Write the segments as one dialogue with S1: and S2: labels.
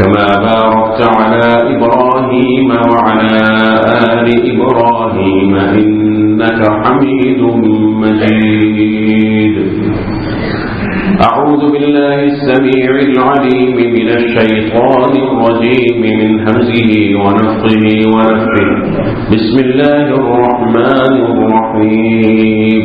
S1: كما باركت على إبراهيم وعلى آل إبراهيم إنك حميد مجيد. أعوذ بالله السميع العليم من الشيطان الرجيم من همزه ونفقه ونفقه بسم الله الرحمن الرحيم.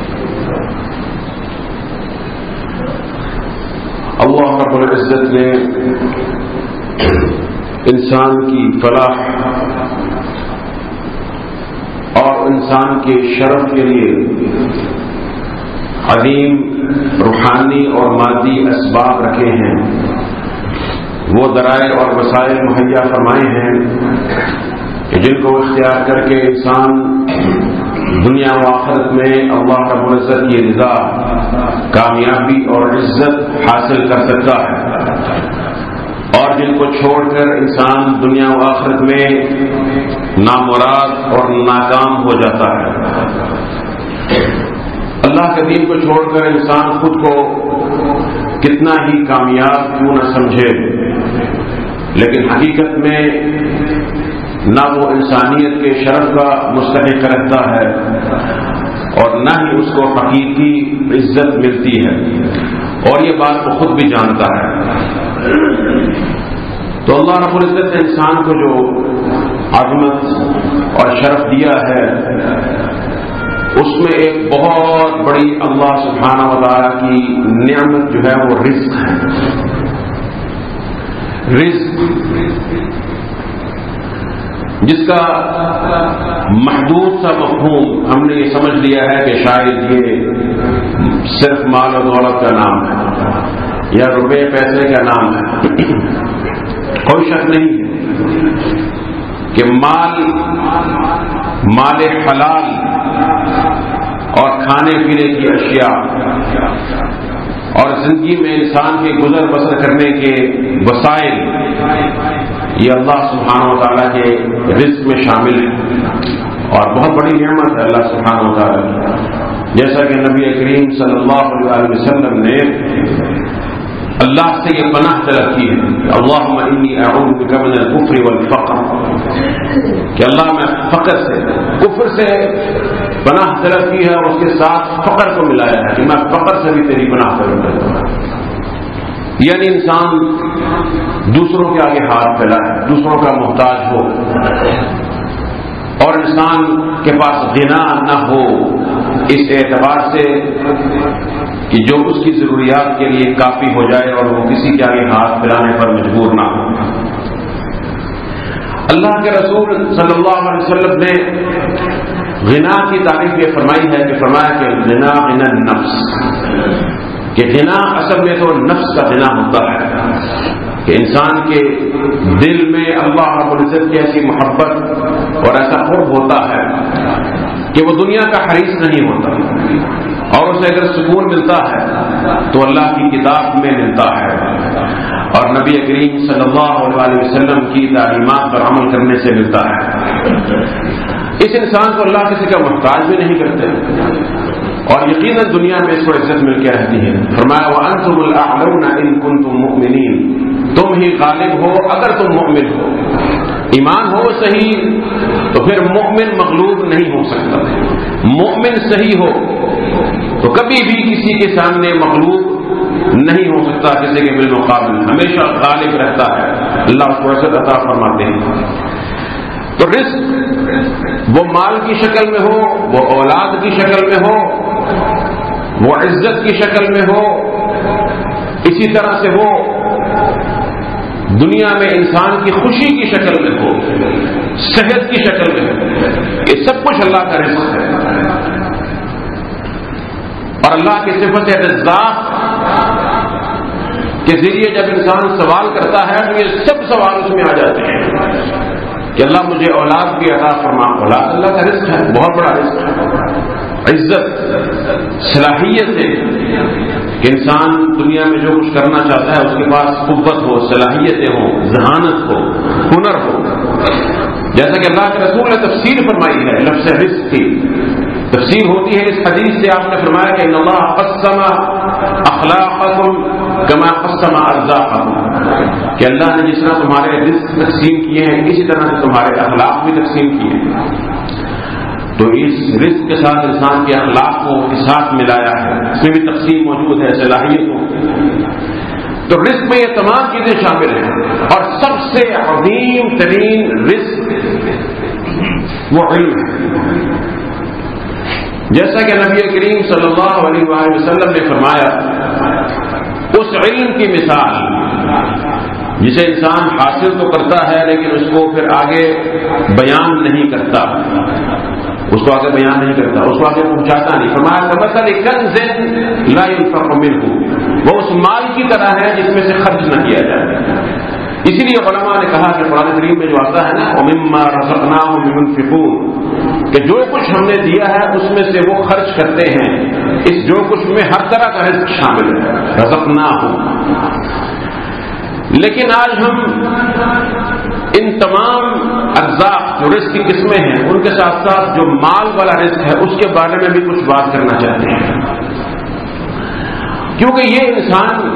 S1: اللہ رب العزت نے انسان کی فلاح اور انسان کے شرف کے لیے عظیم روحانی اور مادی اسباب رکھے ہیں۔ وہ ذرائع اور وسائل مہیا فرمائے ہیں جن کو اختیار کر کے انسان دنیا و آخرت میں اللہ رب العزت کی رضا کامیابی اور عزت حاصل کر سکتا ہے۔ اور جن کو چھوڑ کر انسان دنیا و آخرت میں نامراد اور ناکام ہو جاتا ہے۔ اللہ کے دین کو چھوڑ کر انسان خود کو کتنا ہی کامیاب کیوں نہ سمجھے۔ لیکن حقیقت میں نہ وہ انسانیت کے شرف کا مستحق رہتا ہے۔ اور نہ ہی اس کو حقیقی عزت ملتی ہے۔ اور یہ بات وہ خود بھی جانتا ہے۔ تو اللہ رب العزت نے انسان کو جو عظمت اور شرف دیا ہے، اس میں ایک بہت بڑی اللہ سبحانہ و تعالیٰ کی نعمت جو ہے وہ رزق ہے۔ رزق جس کا محدود سا مفہوم ہم نے یہ سمجھ لیا ہے کہ شاید یہ صرف مال و دولت کا نام ہے یا روپے پیسے کا نام ہے۔ کوئی شک نہیں ہے کہ مال مال حلال اور کھانے پینے کی اشیاء اور زندگی میں انسان کے گزر بسر کرنے کے وسائل یہ اللہ سبحانہ و تعالیٰ کے رزق میں شامل ہے۔ اور بہت بڑی نعمت ہے اللہ سبحانہ و تعالیٰ کی۔ جیسا کہ نبی کریم صلی اللہ علیہ وسلم نے اللہ سے یہ پناہ طلب کی ہے اللہ من الكفر والفقر۔ کہ اللہ میں فقر سے، کفر سے پناہ طلب کی ہے اور اس کے ساتھ فقر کو ملایا ہے۔ کہ میں فقر سے بھی تیری پناہ طلب کرتا ہوں۔ یعنی انسان دوسروں کے آگے ہاتھ پھیلائے دوسروں کا محتاج ہو۔ اور انسان کے پاس غنا نہ ہو، اس اعتبار سے کہ جو اس کی ضروریات کے لیے کافی ہو جائے اور وہ کسی کے آگے ہاتھ پھیلانے پر مجبور نہ ہو۔ اللہ کے رسول صلی اللہ علیہ وسلم نے غنا کی تعریف یہ فرمائی ہے کہ فرمایا کہ غنا غنا نفس کہ غنا اصل میں تو نفس کا غنا ہوتا ہے کہ انسان کے دل میں اللہ رب العزت کی ایسی محبت اور ایسا قرب ہوتا ہے کہ وہ دنیا کا حریص نہیں ہوتا اور اسے اگر سکون ملتا ہے تو اللہ کی کتاب میں ملتا ہے اور نبی کریم صلی اللہ علیہ وسلم کی تعلیمات پر عمل کرنے سے ملتا ہے۔ اس انسان کو اللہ کسی کا محتاج بھی نہیں کرتے۔ اور یقیناً دنیا میں اس کو عزت مل کے رہتی ہے۔ فرمایا وہ انتم ان کن تم مؤمنین تم ہی غالب ہو اگر تم مؤمن ہو۔ ایمان ہو صحیح، تو پھر مؤمن مغلوب نہیں ہو سکتا۔ مؤمن صحیح ہو تو کبھی بھی کسی کے سامنے مغلوب نہیں ہو سکتا، کسی کے بالمقابل ہمیشہ غالب رہتا ہے۔ اللہ اس کو عزت عطا فرماتے ہیں۔ تو رزق وہ مال کی شکل میں ہو، وہ اولاد کی شکل میں ہو وہ عزت کی شکل میں ہو، اسی طرح سے وہ دنیا میں انسان کی خوشی کی شکل میں ہو، صحت کی شکل میں ہو۔ یہ سب کچھ اللہ کا رزق ہے۔ اور اللہ کی صفت رزاق۔ کے ذریعے جب انسان سوال کرتا ہے تو یہ سب سوال اس میں آ جاتے ہیں کہ اللہ مجھے اولاد کی عطا فرما، اولاد اللہ کا رزق ہے، بہت بڑا رزق ہے۔ عزت، صلاحیت ہے کہ انسان دنیا میں جو کچھ کرنا چاہتا ہے، اس کے پاس قوت ہو، صلاحیتیں ہوں، ذہانت ہو، ہنر ہو۔ جیسا کہ اللہ کے رسول نے تفسیر فرمائی ہے لفظ رزق کی۔ تفسیر ہوتی ہے اس حدیث سے، آپ نے فرمایا کہ اللہ قسم اخلاق کما قسم ارزاق کہ اللہ نے جس طرح تمہارے رزق تقسیم کیے ہیں، اسی طرح سے تمہارے اخلاق بھی تقسیم کیے ہیں۔ تو اس رزق کے ساتھ انسان کے اخلاق کو کے ساتھ ملایا ہے، اس میں بھی تقسیم موجود ہے صلاحیت تو رزق میں یہ تمام چیزیں شامل ہیں۔ اور سب سے عظیم ترین رزق وہ علم ہے۔ جیسا کہ نبی کریم صلی اللہ علیہ وسلم نے فرمایا، اس علم کی مثال جسے انسان حاصل تو کرتا ہے، لیکن اس کو پھر آگے بیان نہیں کرتا۔ اس کو آگے بیان نہیں کرتا، اس کو آگے پہنچاتا نہیں۔ فرمایا مسئلہ لا مل وہ اس مال کی طرح ہے جس میں سے خرچ نہ کیا جائے۔ اسی لیے علماء نے کہا کہ قرآن کریم میں جو آتا ہے نا امما رسنا فکون کہ جو کچھ ہم نے دیا ہے، اس میں سے وہ خرچ کرتے ہیں۔ اس جو کچھ میں ہر طرح کا رزق شامل ہے۔ رسکنا ہوں لیکن آج ہم ان تمام اجزاء جو رزق کی قسمیں ہیں، ان کے ساتھ ساتھ جو مال والا رزق ہے، اس کے بارے میں بھی کچھ بات کرنا چاہتے ہیں۔ کیونکہ یہ انسان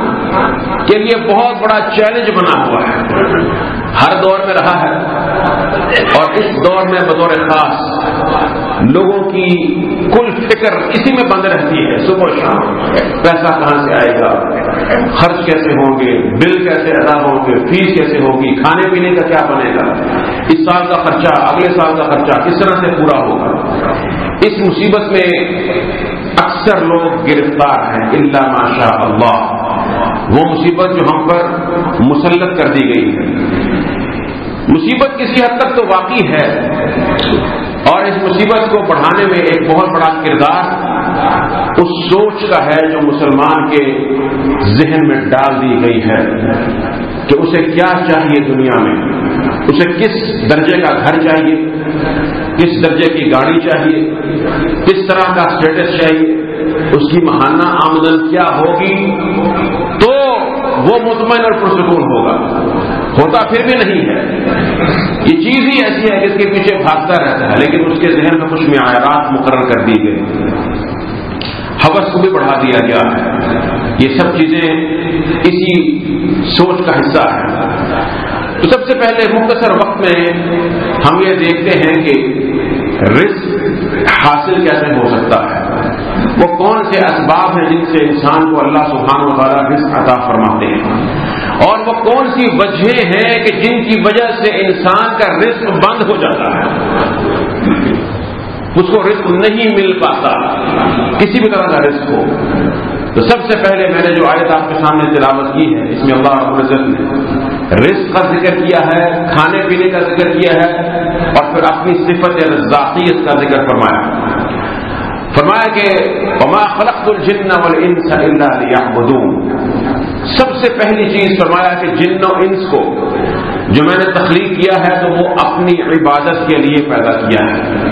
S1: کے لیے بہت بڑا چیلنج بنا ہوا ہے۔ ہر دور میں رہا ہے اور اس دور میں بطور خاص لوگوں کی کل فکر اسی میں بند رہتی ہے۔ صبح شام، پیسہ کہاں سے آئے گا؟ خرچ کیسے ہوں گے؟ بل کیسے ادا ہوں گے؟ فیس کیسے ہوگی؟ کھانے پینے کا کیا بنے گا؟ اس سال کا خرچہ، اگلے سال کا خرچہ کس طرح سے پورا ہوگا؟ اس مصیبت میں اکثر لوگ گرفتار ہیں اللہ ماشاء اللہ۔ وہ مصیبت جو ہم پر مسلط کر دی گئی ہے۔ مصیبت کسی حد تک تو واقعی ہے۔ اور اس مصیبت کو بڑھانے میں ایک بہت بڑا کردار اس سوچ کا ہے جو مسلمان کے ذہن میں ڈال دی گئی ہے کہ اسے کیا چاہیے دنیا میں؟ اسے کس درجے کا گھر چاہیے؟ کس درجے کی گاڑی چاہیے؟ کس طرح کا اسٹیٹس چاہیے؟ اس کی ماہانہ آمدن کیا ہوگی؟ تو وہ مطمئن اور پرسکون ہوگا۔ ہوتا پھر بھی نہیں ہے۔ یہ چیز ہی ایسی ہے جس کے پیچھے بھاگتا رہتا ہے، لیکن اس کے ذہن میں کچھ معیارات مقرر کر دی گئی۔ حوث کو بھی بڑھا دیا گیا ہے۔ یہ سب چیزیں اسی سوچ کا حصہ ہے تو سب سے پہلے مختصر وقت میں ہم یہ دیکھتے ہیں کہ رزق حاصل کیسے ہو سکتا ہے۔ وہ کون سے اسباب ہیں جن سے انسان کو اللہ سبحانہ و تعالیٰ رزق عطا فرماتے ہیں۔ اور وہ کون سی وجہ ہیں کہ جن کی وجہ سے انسان کا رزق بند ہو جاتا ہے۔ اس کو رزق نہیں مل پاتا۔ کسی بھی طرح کا رزق ہو۔ تو سب سے پہلے میں نے جو آیت آپ کے سامنے تلاوت کی ہے، اس میں اللہ رب العزت نے رزق کا ذکر کیا ہے، کھانے پینے کا ذکر کیا ہے، اور پھر اپنی صفت ذاتیت کا ذکر فرمایا۔ فرمایا کہ وما خلقت الجن والانس الا ليعبدون۔ سب سے پہلی چیز فرمایا کہ جن و انس کو جو میں نے تخلیق کیا ہے، تو وہ اپنی عبادت کے لیے پیدا کیا ہے۔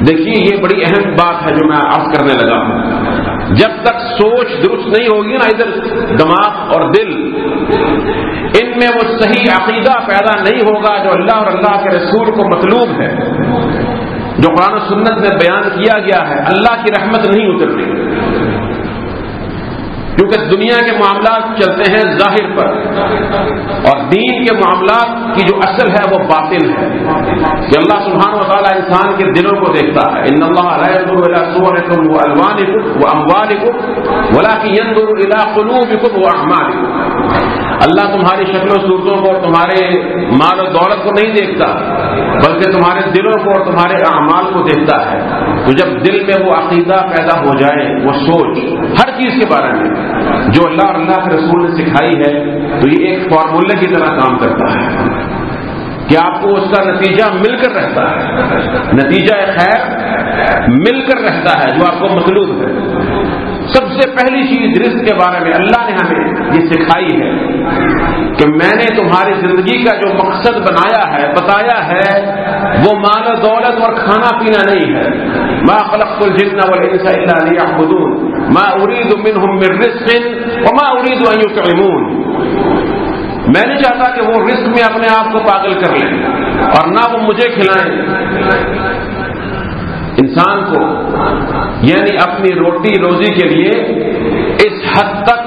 S1: دیکھیے یہ بڑی اہم بات ہے جو میں عرض کرنے لگا ہوں۔ جب تک سوچ درست نہیں ہوگی نا ادھر دماغ اور دل، ان میں وہ صحیح عقیدہ پیدا نہیں ہوگا جو اللہ اور اللہ کے رسول کو مطلوب ہے۔ جو قرآن و سنت میں بیان کیا گیا ہے، اللہ کی رحمت نہیں اترتی۔ کیونکہ دنیا کے معاملات چلتے ہیں ظاہر پر اور دین کے معاملات کی جو اصل ہے وہ باطل ہے۔ کہ اللہ سبحانہ و تعالیٰ انسان کے دلوں کو دیکھتا ہے۔ ان اللہ علیہ وہ الوان وہ کو بولا کہ قلوبکم وہ کو اللہ تمہاری شکل و صورتوں کو اور تمہارے مال و دولت کو نہیں دیکھتا، بلکہ تمہارے دلوں کو اور تمہارے اعمال کو دیکھتا ہے۔ تو جب دل میں وہ عقیدہ پیدا ہو جائے، وہ سوچ، ہر چیز کے بارے میں، جو اللہ اور اللہ کے رسول نے سکھائی ہے، تو یہ ایک فارمولہ کی طرح کام کرتا ہے۔ کہ آپ کو اس کا نتیجہ مل کر رہتا ہے۔ نتیجہ خیر مل کر رہتا ہے، جو آپ کو مطلوب ہے۔ سب سے پہلی چیز رزق کے بارے میں اللہ نے ہمیں یہ سکھائی ہے کہ میں نے تمہاری زندگی کا جو مقصد بنایا ہے، بتایا ہے، وہ مال و دولت اور کھانا پینا نہیں ہے۔ ما خلقت الجن والانس الا ليعبدون۔ ما اريد منهم من رزق وما اريد ان يطعمون۔ میں نہیں چاہتا کہ وہ رزق میں اپنے آپ کو پاگل کر لیں اور نہ وہ مجھے کھلائیں۔ انسان کو یعنی اپنی روٹی روزی کے لیے اس حد تک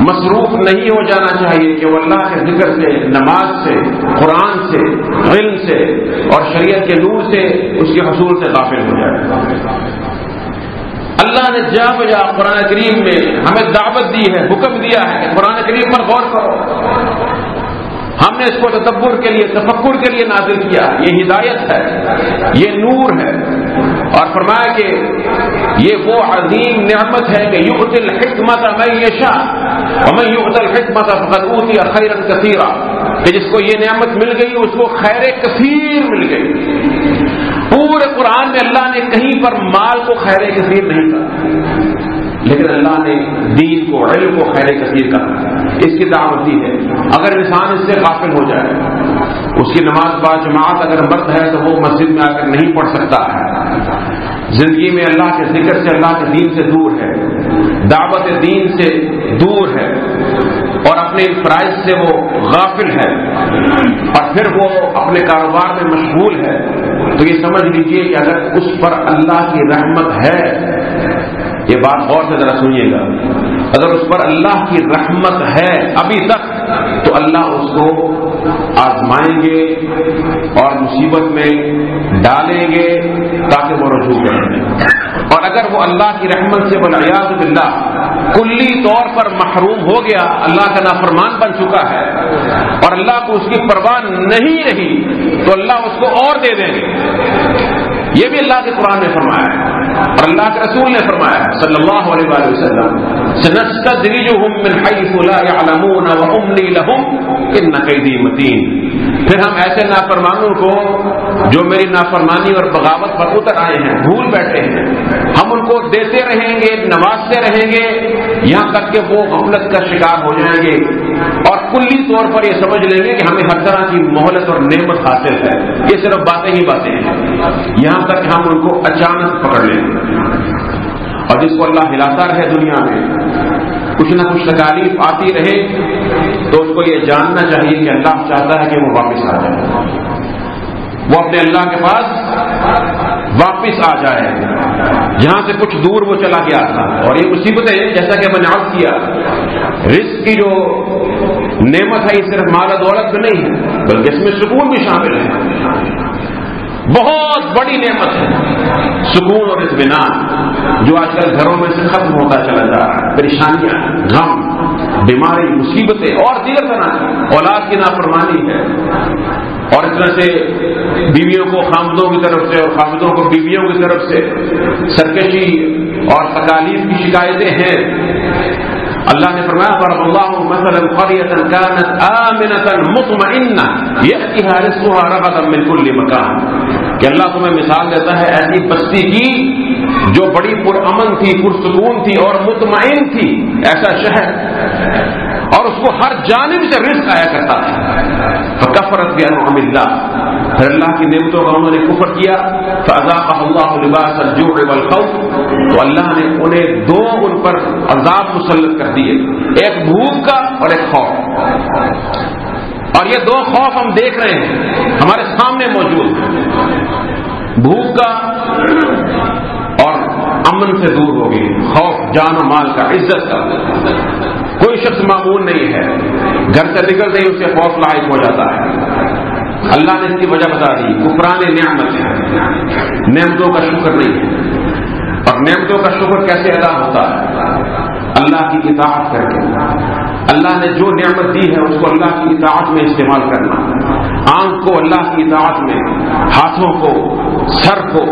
S1: مصروف نہیں ہو جانا چاہیے کہ وہ اللہ کے ذکر سے، نماز سے، قرآن سے، علم سے اور شریعت کے نور سے اس کے حصول سے غافل ہو جائے۔ اللہ نے جا بجا قرآن کریم میں ہمیں دعوت دی ہے، حکم دیا ہے کہ قرآن کریم پر غور کرو۔ ہم نے اس کو تدبر کے لیے، تفکر کے لیے نازل کیا۔ یہ ہدایت ہے، یہ نور ہے۔ اور فرمایا کہ یہ وہ عظیم نعمت ہے کہ یوت الحکمت میں یشا میں یوت الحکمت فقط خیر کثیرہ کہ جس کو یہ نعمت مل گئی، اس کو خیر کثیر مل گئی۔ پورے قرآن میں اللہ نے کہیں پر مال کو خیر کثیر نہیں کہا، لیکن اللہ نے دین کو، علم کو خیر کثیر کہا۔ اس کی دعوت دی ہے۔ اگر انسان اس سے غافل ہو جائے اس کی نماز با جماعت اگر مرد ہے تو وہ مسجد میں آ کر نہیں پڑھ سکتا ہے۔ زندگی میں اللہ کے ذکر سے اللہ کے دین سے دور ہے۔ دعوت دین سے دور ہے۔ اور اپنے فرائض سے وہ غافل ہے۔ اور پھر وہ اپنے کاروبار میں مشغول ہے۔ تو یہ سمجھ لیجیے کہ اگر اس پر اللہ کی رحمت ہے یہ بات غور سے ذرا سنیے گا۔ اگر اس پر اللہ کی رحمت ہے ابھی تک، تو اللہ اس کو آزمائیں گے اور مصیبت میں ڈالیں گے تاکہ وہ رجوع کریں۔ اور اگر وہ اللہ کی رحمت سے بنیاد باللہ کلی طور پر محروم ہو گیا، اللہ کا نافرمان بن چکا ہے اور اللہ کو اس کی پرواہ نہیں رہی، تو اللہ اس کو اور دے دیں گے۔ یہ بھی اللہ کے قرآن نے فرمایا ہے۔ اور اللہ کے رسول نے فرمایا صلی اللہ علیہ وآلہ وسلم، سنستدرجهم من لا يعلمون لهم ان پھر ہم ایسے نافرمانوں کو جو میری نافرمانی اور بغاوت پر اتر آئے ہیں، بھول بیٹھے ہیں، ہم ان کو دیتے رہیں گے، نوازتے رہیں گے، یہاں تک کہ وہ غفلت کا شکار ہو جائیں گے۔ اور کلی طور پر یہ سمجھ لیں گے کہ ہمیں ہر طرح کی مہلت اور نعمت حاصل ہے۔ یہ صرف باتیں ہی باتیں ہیں۔ یہاں تک کہ ہم ان کو اچانک پکڑ لیں۔ گے اور جس کو اللہ ہلاتا رہے دنیا میں، کچھ نہ کچھ تکالیف آتی رہے، تو اس کو یہ جاننا چاہیے کہ اللہ چاہتا ہے کہ وہ واپس آ جائے۔ وہ اپنے اللہ کے پاس واپس آ جائے۔ جہاں سے کچھ دور وہ چلا گیا تھا۔ اور یہ مصیبتیں جیسا کہ میں نے عرض کیا رزق کی جو نعمت ہے، یہ صرف مال دولت میں نہیں ہے، بلکہ اس میں سکون بھی شامل ہے۔ بہت بڑی نعمت ہے۔ سکون اور اطمینان جو آج کل گھروں میں سے ختم ہوتا چلا جا رہا ہے۔ پریشانیاں، غم، بیماری، مصیبتیں اور دیگر طرح اولاد کی نافرمانی ہے۔ اور اس طرح سے بیویوں کو خامدوں کی طرف سے اور خامدوں کو بیویوں کی طرف سے سرکشی اور تکالیف کی شکایتیں ہیں۔ اللہ نے فرمایا پر اللہ مثلا قرية كانت آمنة مطمئنة يأتيها رزقها رغدا من كل مكان. کہ اللہ تمہیں مثال دیتا ہے ایسی بستی کی جو بڑی پرامن تھی، پرسکون تھی اور مطمئن تھی، ایسا شہر۔ اور اس کو ہر جانب سے رزق آیا کرتا تھا کفرت بھی الحمد اللہ پھر اللہ کی نعمتوں کا انہوں نے کفر کیا اللہ لباس الجوع والخوف۔ تو اللہ نے انہیں دو ان پر عذاب مسلط کر دیے، ایک بھوک کا اور ایک خوف۔ اور یہ دو خوف ہم دیکھ رہے ہیں، ہمارے سامنے موجود۔ بھوک کا اور امن سے دور ہوگی خوف، جان و مال کا، عزت کا۔ کوئی شخص معمول نہیں ہے، گھر سے نکل ہی اسے خوف لاحق ہو جاتا ہے۔ اللہ نے اس کی وجہ بتا دی، کفران نعمت ہے۔ نعمتوں کا شکر نہیں۔ ہے اور نعمتوں کا شکر کیسے ادا ہوتا ہے؟ اللہ کی اطاعت کر کے۔ اللہ نے جو نعمت دی ہے، اس کو اللہ کی اطاعت میں استعمال کرنا۔ آنکھ کو اللہ کی اطاعت میں، ہاتھوں کو، سر کو،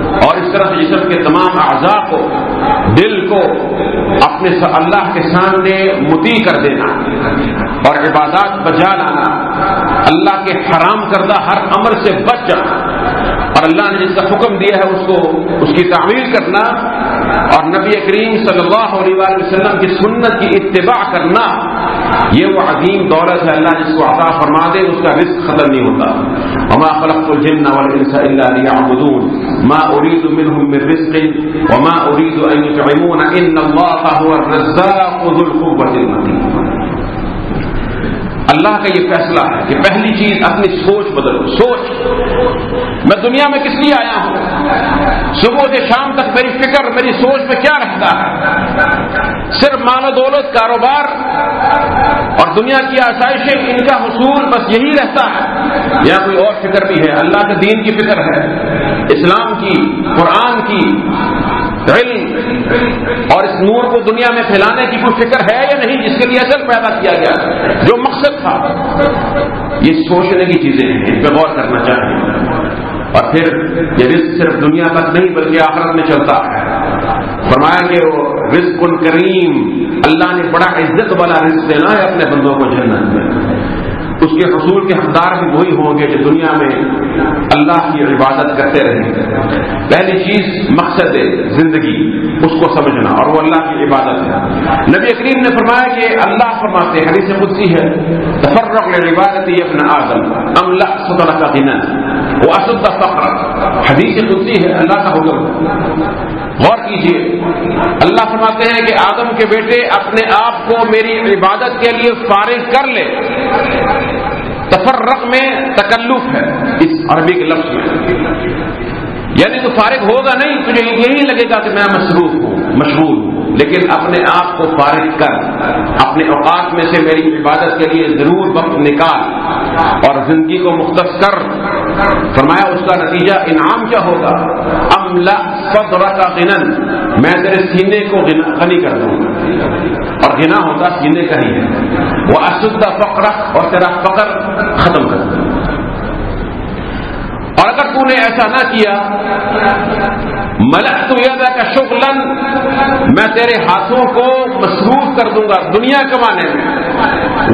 S1: اور اس طرح سے جسم کے تمام اعضاء کو، دل کو اپنے اللہ کے سامنے متی کر دینا اور عبادات بجا لانا۔ اللہ کے حرام کردہ ہر امر سے بچ جانا اور اللہ نے جس کا حکم دیا ہے اس کو اس کی تعمیر کرنا اور نبی کریم صلی اللہ علیہ وسلم کی سنت کی اتباع کرنا، یہ وہ عظیم دولت ہے اللہ جس کو عطا فرما دے، اس کا رزق ختم نہیں ہوتا۔ وما خلقت الجن والانس الا ليعبدون۔ ما اريد منهم من رزق وما اريد ان يطعمون ان الله هو الرزاق ذو القوه المتين۔ اللہ کا یہ فیصلہ ہے کہ پہلی چیز اپنی سوچ بدلو، سوچ۔ میں دنیا میں کس لیے آیا ہوں؟ صبح سے شام تک میری فکر، میری سوچ میں کیا رہتا ہے؟ صرف مان و دولت، کاروبار اور دنیا کی آسائشیں، ان کا حصول بس یہی رہتا ہے۔ یا کوئی اور فکر بھی ہے؟ اللہ کے دین کی فکر ہے، اسلام کی، قرآن کی، علم۔ اور اس نور کو دنیا میں پھیلانے کی کوئی فکر ہے یا نہیں جس کے لیے اصل پیدا کیا گیا، جو مقصد تھا۔ یہ سوچنے کی چیزیں ہیں ان پہ غور کرنا چاہیں اور پھر یہ رزق صرف دنیا تک نہیں، بلکہ آخرت میں چلتا ہے۔ فرمایا کہ وہ رزق کریم اللہ نے بڑا عزت والا رزق دینا ہے اپنے بندوں کو جنت میں۔ اس کے حصول کے حقدار بھی وہی ہوں گے جو دنیا میں اللہ کی عبادت کرتے رہیں گے۔ پہلی چیز مقصد زندگی، اس کو سمجھنا اور وہ اللہ کی عبادت ہے۔ نبی کریم نے فرمایا کہ اللہ فرماتے حدیث قدسی ہے، تفرق عبادت اپنا اعظم ام لا کا دن وہ اسد فخر حدیث قدسی ہے، اللہ کا حکم۔ غور کیجیے اللہ فرماتے ہیں کہ آدم کے بیٹے اپنے آپ کو میری عبادت کے لیے فارغ کر لے۔ تفرق میں تکلف ہے، اس عربی کے لفظ میں۔ یعنی تو فارغ ہوگا نہیں، تجھے یہی لگے گا کہ میں مصروف ہوں مشہور ہوں۔ لیکن اپنے آپ کو فارغ کر، اپنے اوقات میں سے میری عبادت کے لیے ضرور وقت نکال اور زندگی کو مختص کر۔ فرمایا، اس کا نتیجہ انعام کیا ہوگا؟ املا صدر کا غنن، میں تیرے سینے کو غنی کر دوں۔ اور گنا ہوتا سینے کا ہی ہے۔ وہ اشدہ فقر اور تیرا فقر ختم کر دوں۔ اور اگر تو نے ایسا نہ کیا ملک تو یادا کا شکلن میں تیرے ہاتھوں کو مصروف کر دوں گا، دنیا کمانے میں۔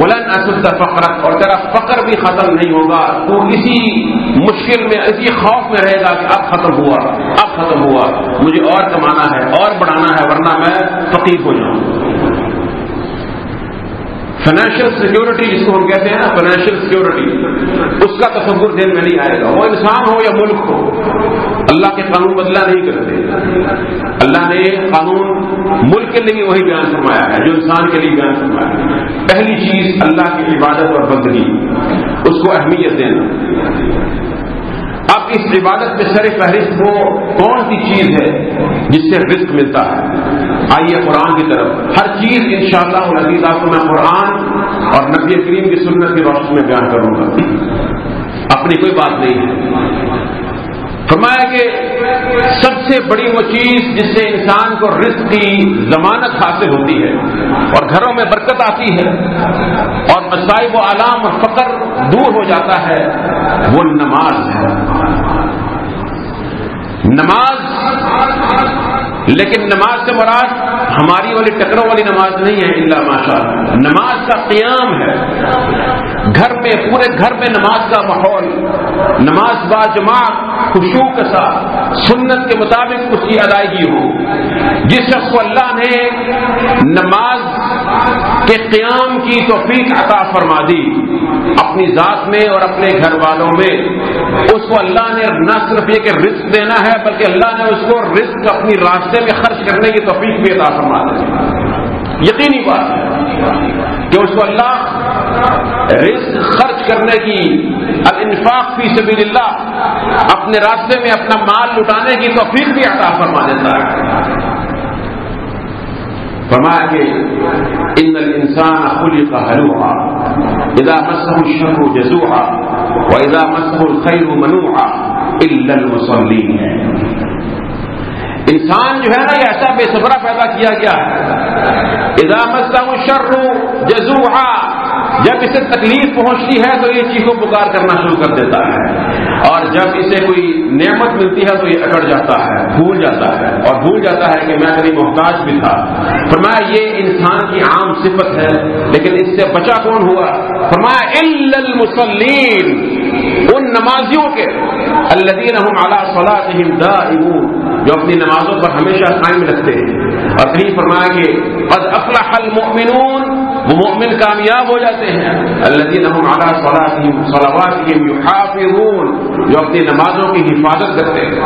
S1: ولن اصل فخرت اور تیرا فقر بھی ختم نہیں ہوگا، تو اسی مشکل میں، اسی خوف میں رہے گا کہ اب ختم ہوا، اب ختم ہوا۔ مجھے اور کمانا ہے، اور بڑھانا ہے، ورنہ میں فقیر ہو جاؤں۔ فائنینشیل سیکورٹی جس کو ہم کہتے ہیں نا فائنینشیل سیکورٹی اس کا تصور دین میں نہیں آئے گا. وہ انسان ہو یا ملک ہو، اللہ کے قانون بدلا نہیں کرتے. اللہ نے قانون ملک کے لیے وہی بیان فرمایا ہے، جو انسان کے لیے بیان فرمایا ہے. پہلی چیز اللہ کی عبادت اور بندگی. اس کو اہمیت دینا. اب اس عبادت میں سر فہرست وہ کون سی چیز ہے جس سے رزق ملتا ہے؟ آئیے قرآن کی طرف۔ ہر چیز ان شاء اللہ کو میں قرآن اور نبی کریم کی سنت کی روشنی میں بیان کروں گا۔ اپنی کوئی بات نہیں ہے۔ فرمایا کہ سب سے بڑی وہ چیز جس سے انسان کو رزق کی ضمانت حاصل ہوتی ہے اور گھروں میں برکت آتی ہے اور مسائب و علام اور فقر دور ہو جاتا ہے، وہ نماز ہے۔ نماز لیکن نماز سے مراد ہماری والی ٹکروں والی نماز نہیں ہے اللہ ماشاء نماز کا قیام ہے۔ گھر میں پورے گھر میں نماز کا ماحول، نماز با جماعت خوشو کے ساتھ، سنت کے مطابق اس کی ادائیگی ہو۔ جس شخص کو اللہ نے نماز کے قیام کی توفیق عطا فرما دی اپنی ذات میں اور اپنے گھر والوں میں۔ اس کو اللہ نے نہ صرف یہ کہ رزق دینا ہے، بلکہ اللہ نے اس کو رزق اپنی راستے میں خرچ کرنے کی توفیق بھی عطا فرما دی۔ یقینی بات ہے کہ اس کو اللہ رزق خرچ کرنے کی، الانفاق فی سبیل اللہ اپنے راستے میں اپنا مال لٹانے کی توفیق بھی عطا فرما دیتا ہے۔ فرمایا کہ ان الانسان خلق حلوعا، اذا مسه الشر جزوعا، واذا مسه الخير منوعا، الا المصلين. انسان جو ہے نا، یہ ایسا بے صبرا پیدا کیا گیا۔ ہے ادامت شرو جزو جب اسے تکلیف پہنچتی ہے تو یہ چیخوں پکار کرنا شروع کر دیتا ہے۔ اور جب اسے کوئی نعمت ملتی ہے تو یہ اکڑ جاتا ہے، بھول جاتا ہے اور بھول جاتا ہے کہ میں میری محتاج بھی تھا۔ فرمایا، یہ انسان کی عام صفت ہے، لیکن اس سے بچا کون ہوا؟ فرمایا المسلیم ان نمازیوں کے۔ الدین جو اپنی نمازوں پر ہمیشہ قائم رکھتے ہیں۔ اور کہیں فرمایا کہ قد افلح المؤمنون، وہ مومن کامیاب ہو جاتے ہیں۔ اللہ هم جو اپنی نمازوں کی حفاظت کرتے ہیں۔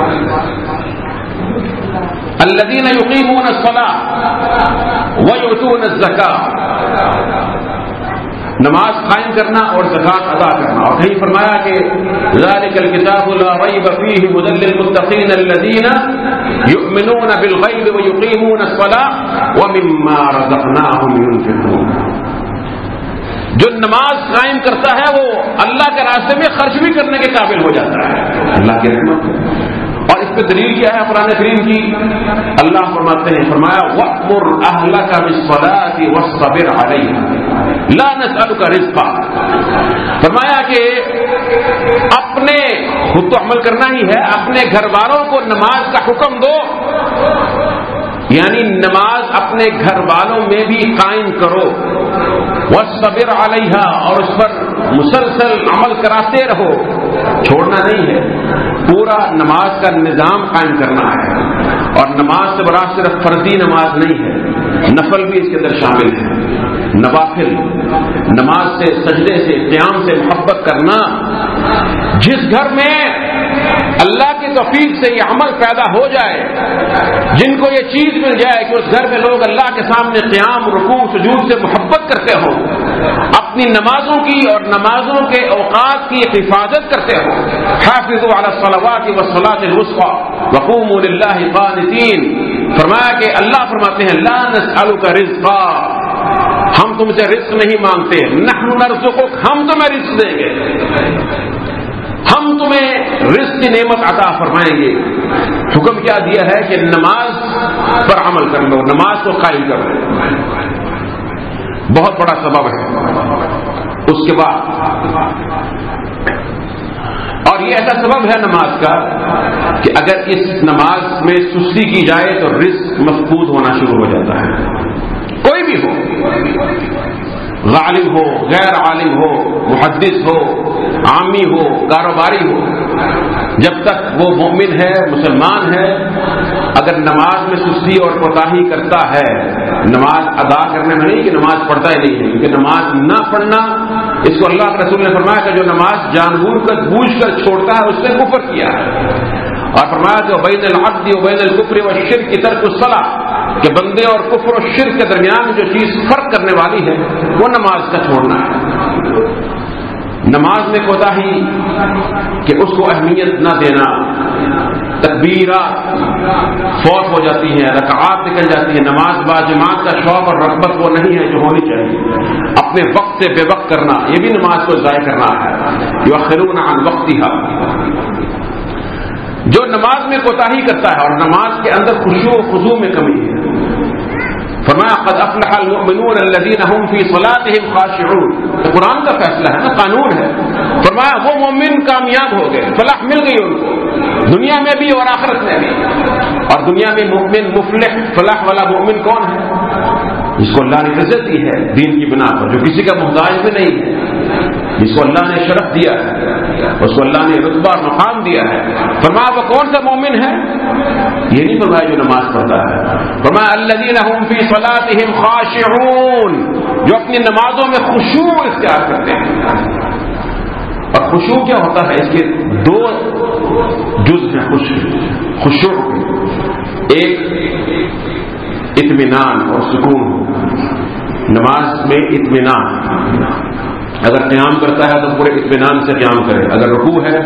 S1: الذين يقيمون الصلاه ويؤتون الزكاه نماز قائم کرنا اور زکات ادا کرنا۔ اور کہیں فرمایا کہ ذلك الكتاب لا ريب فيه هدى للمتقين الذين يؤمنون بالغيب ويقيمون الصلاة ومما رزقناهم ينفقون۔ جو نماز قائم کرتا ہے وہ اللہ کے راستے میں خرچ بھی کرنے کے قابل ہو جاتا ہے۔ اللہ کے رحمت۔ اور اس پہ دلیل کیا ہے قرآن کریم کی؟ اللہ فرماتے ہیں، فرمایا وقر اہل کا بسفلا کی وصبر علیہ لا نسأل کا رزقا۔ فرمایا کہ اپنے، خود تو عمل کرنا ہی ہے، اپنے گھر والوں کو نماز کا حکم دو۔ یعنی نماز اپنے گھر والوں میں بھی قائم کرو۔ وہ صبر علیہ اور اس پر مسلسل عمل کراتے رہو۔ چھوڑنا نہیں ہے، پورا نماز کا نظام قائم کرنا ہے۔ اور نماز سے بڑا صرف فردی نماز نہیں ہے، نفل بھی اس کے اندر شامل ہے۔ نوافل، نماز سے، سجدے سے، قیام سے محبت کرنا، جس گھر میں اللہ کی توفیق سے یہ عمل پیدا ہو جائے، جن کو یہ چیز مل جائے کہ اس گھر میں لوگ اللہ کے سامنے قیام، رکوع، سجود سے محبت کرتے ہوں، اپنی نمازوں کی اور نمازوں کے اوقات کی حفاظت کرتے ہوں۔ حافظ علی الصلوات والصلاة الوسطى وقوموا لله قانتين فرمایا کہ اللہ فرماتے ہیں، لا نسألك رزقا۔ تم سے رزق نہیں مانگتے۔ نحن نرزقك ہم تمہیں رزق دیں گے۔ ہم تمہیں رزق کی نعمت عطا فرمائیں گے۔ حکم کیا دیا ہے کہ نماز پر عمل کر لو، نماز کو قائم کر لو۔ بہت بڑا سبب ہے۔ اس کے بعد، اور یہ ایسا سبب ہے نماز کا کہ اگر اس نماز میں سستی کی جائے تو رزق مفقود ہونا شروع ہو جاتا ہے۔ بھی ہو۔ غالب ہو، غیر عالم ہو، محدث ہو، عامی ہو، کاروباری ہو۔ جب تک وہ مومن ہے، مسلمان ہے، اگر نماز میں سستی اور کوتاہی کرتا ہے، نماز ادا کرنے میں نہیں کہ نماز پڑھتا ہی نہیں ہے، کیونکہ نماز نہ پڑھنا، اس کو اللہ کے رسول نے فرمایا کہ جو نماز جان بوجھ کر بوجھ کر چھوڑتا ہے، اس نے کفر کیا ہے۔ اور فرمایا کہ عبید العبد عبید القفر و شر کی طرف صلاح کہ بندے اور کفر و شر کے درمیان جو چیز فرق کرنے والی ہے، وہ نماز کا چھوڑنا ہے۔ نماز میں کوتا ہی کہ اس کو اہمیت نہ دینا۔ تکبیرات فوت ہو جاتی ہیں، رکعات نکل جاتی ہیں۔ نماز باجماعت کا شوق اور رغبت وہ نہیں ہے جو ہونی چاہیے۔ اپنے وقت سے بے وقت کرنا، یہ بھی نماز کو ضائع کرنا ہے۔ جو خرون عن وقتی جو نماز میں کوتاہی کرتا ہے اور نماز کے اندر خوشی و خزو میں کمی ہے فرمایا، قد افلح المؤمنون الذين هم في صلاتهم خاشعون۔ تو قرآن کا فیصلہ ہے نا، قانون ہے۔ فرمایا، وہ مومن کامیاب ہو گئے، فلاح مل گئی ان کو۔ دنیا میں بھی اور آخرت میں بھی۔ اور دنیا میں مؤمن مفلح، فلاح والا مومن کون ہے؟ جس کو اللہ نے عزت دی ہے، دین کی بنا پر، جو کسی کا محتاج بھی نہیں ہے۔ جس کو اللہ نے شرف دیا ہے۔ اس کو اللہ نے رتبہ مقام دیا ہے. فرمایا وہ کون سا مومن ہے؟ یہ نہیں فرمایا جو نماز پڑھتا ہے. فرمایا اللہ فی صلاتهم خاشعون. جو اپنی نمازوں میں خوشبو اختیار کرتے ہیں. اور خوشبو کیا ہوتا ہے؟ اس کے دو جز ہیں خوش خوشو ایک اطمینان اور سکون. نماز میں اطمینان. اگر قیام کرتا ہے تو پورے اطمینان سے قیام کرے۔ اگر رکوع ہے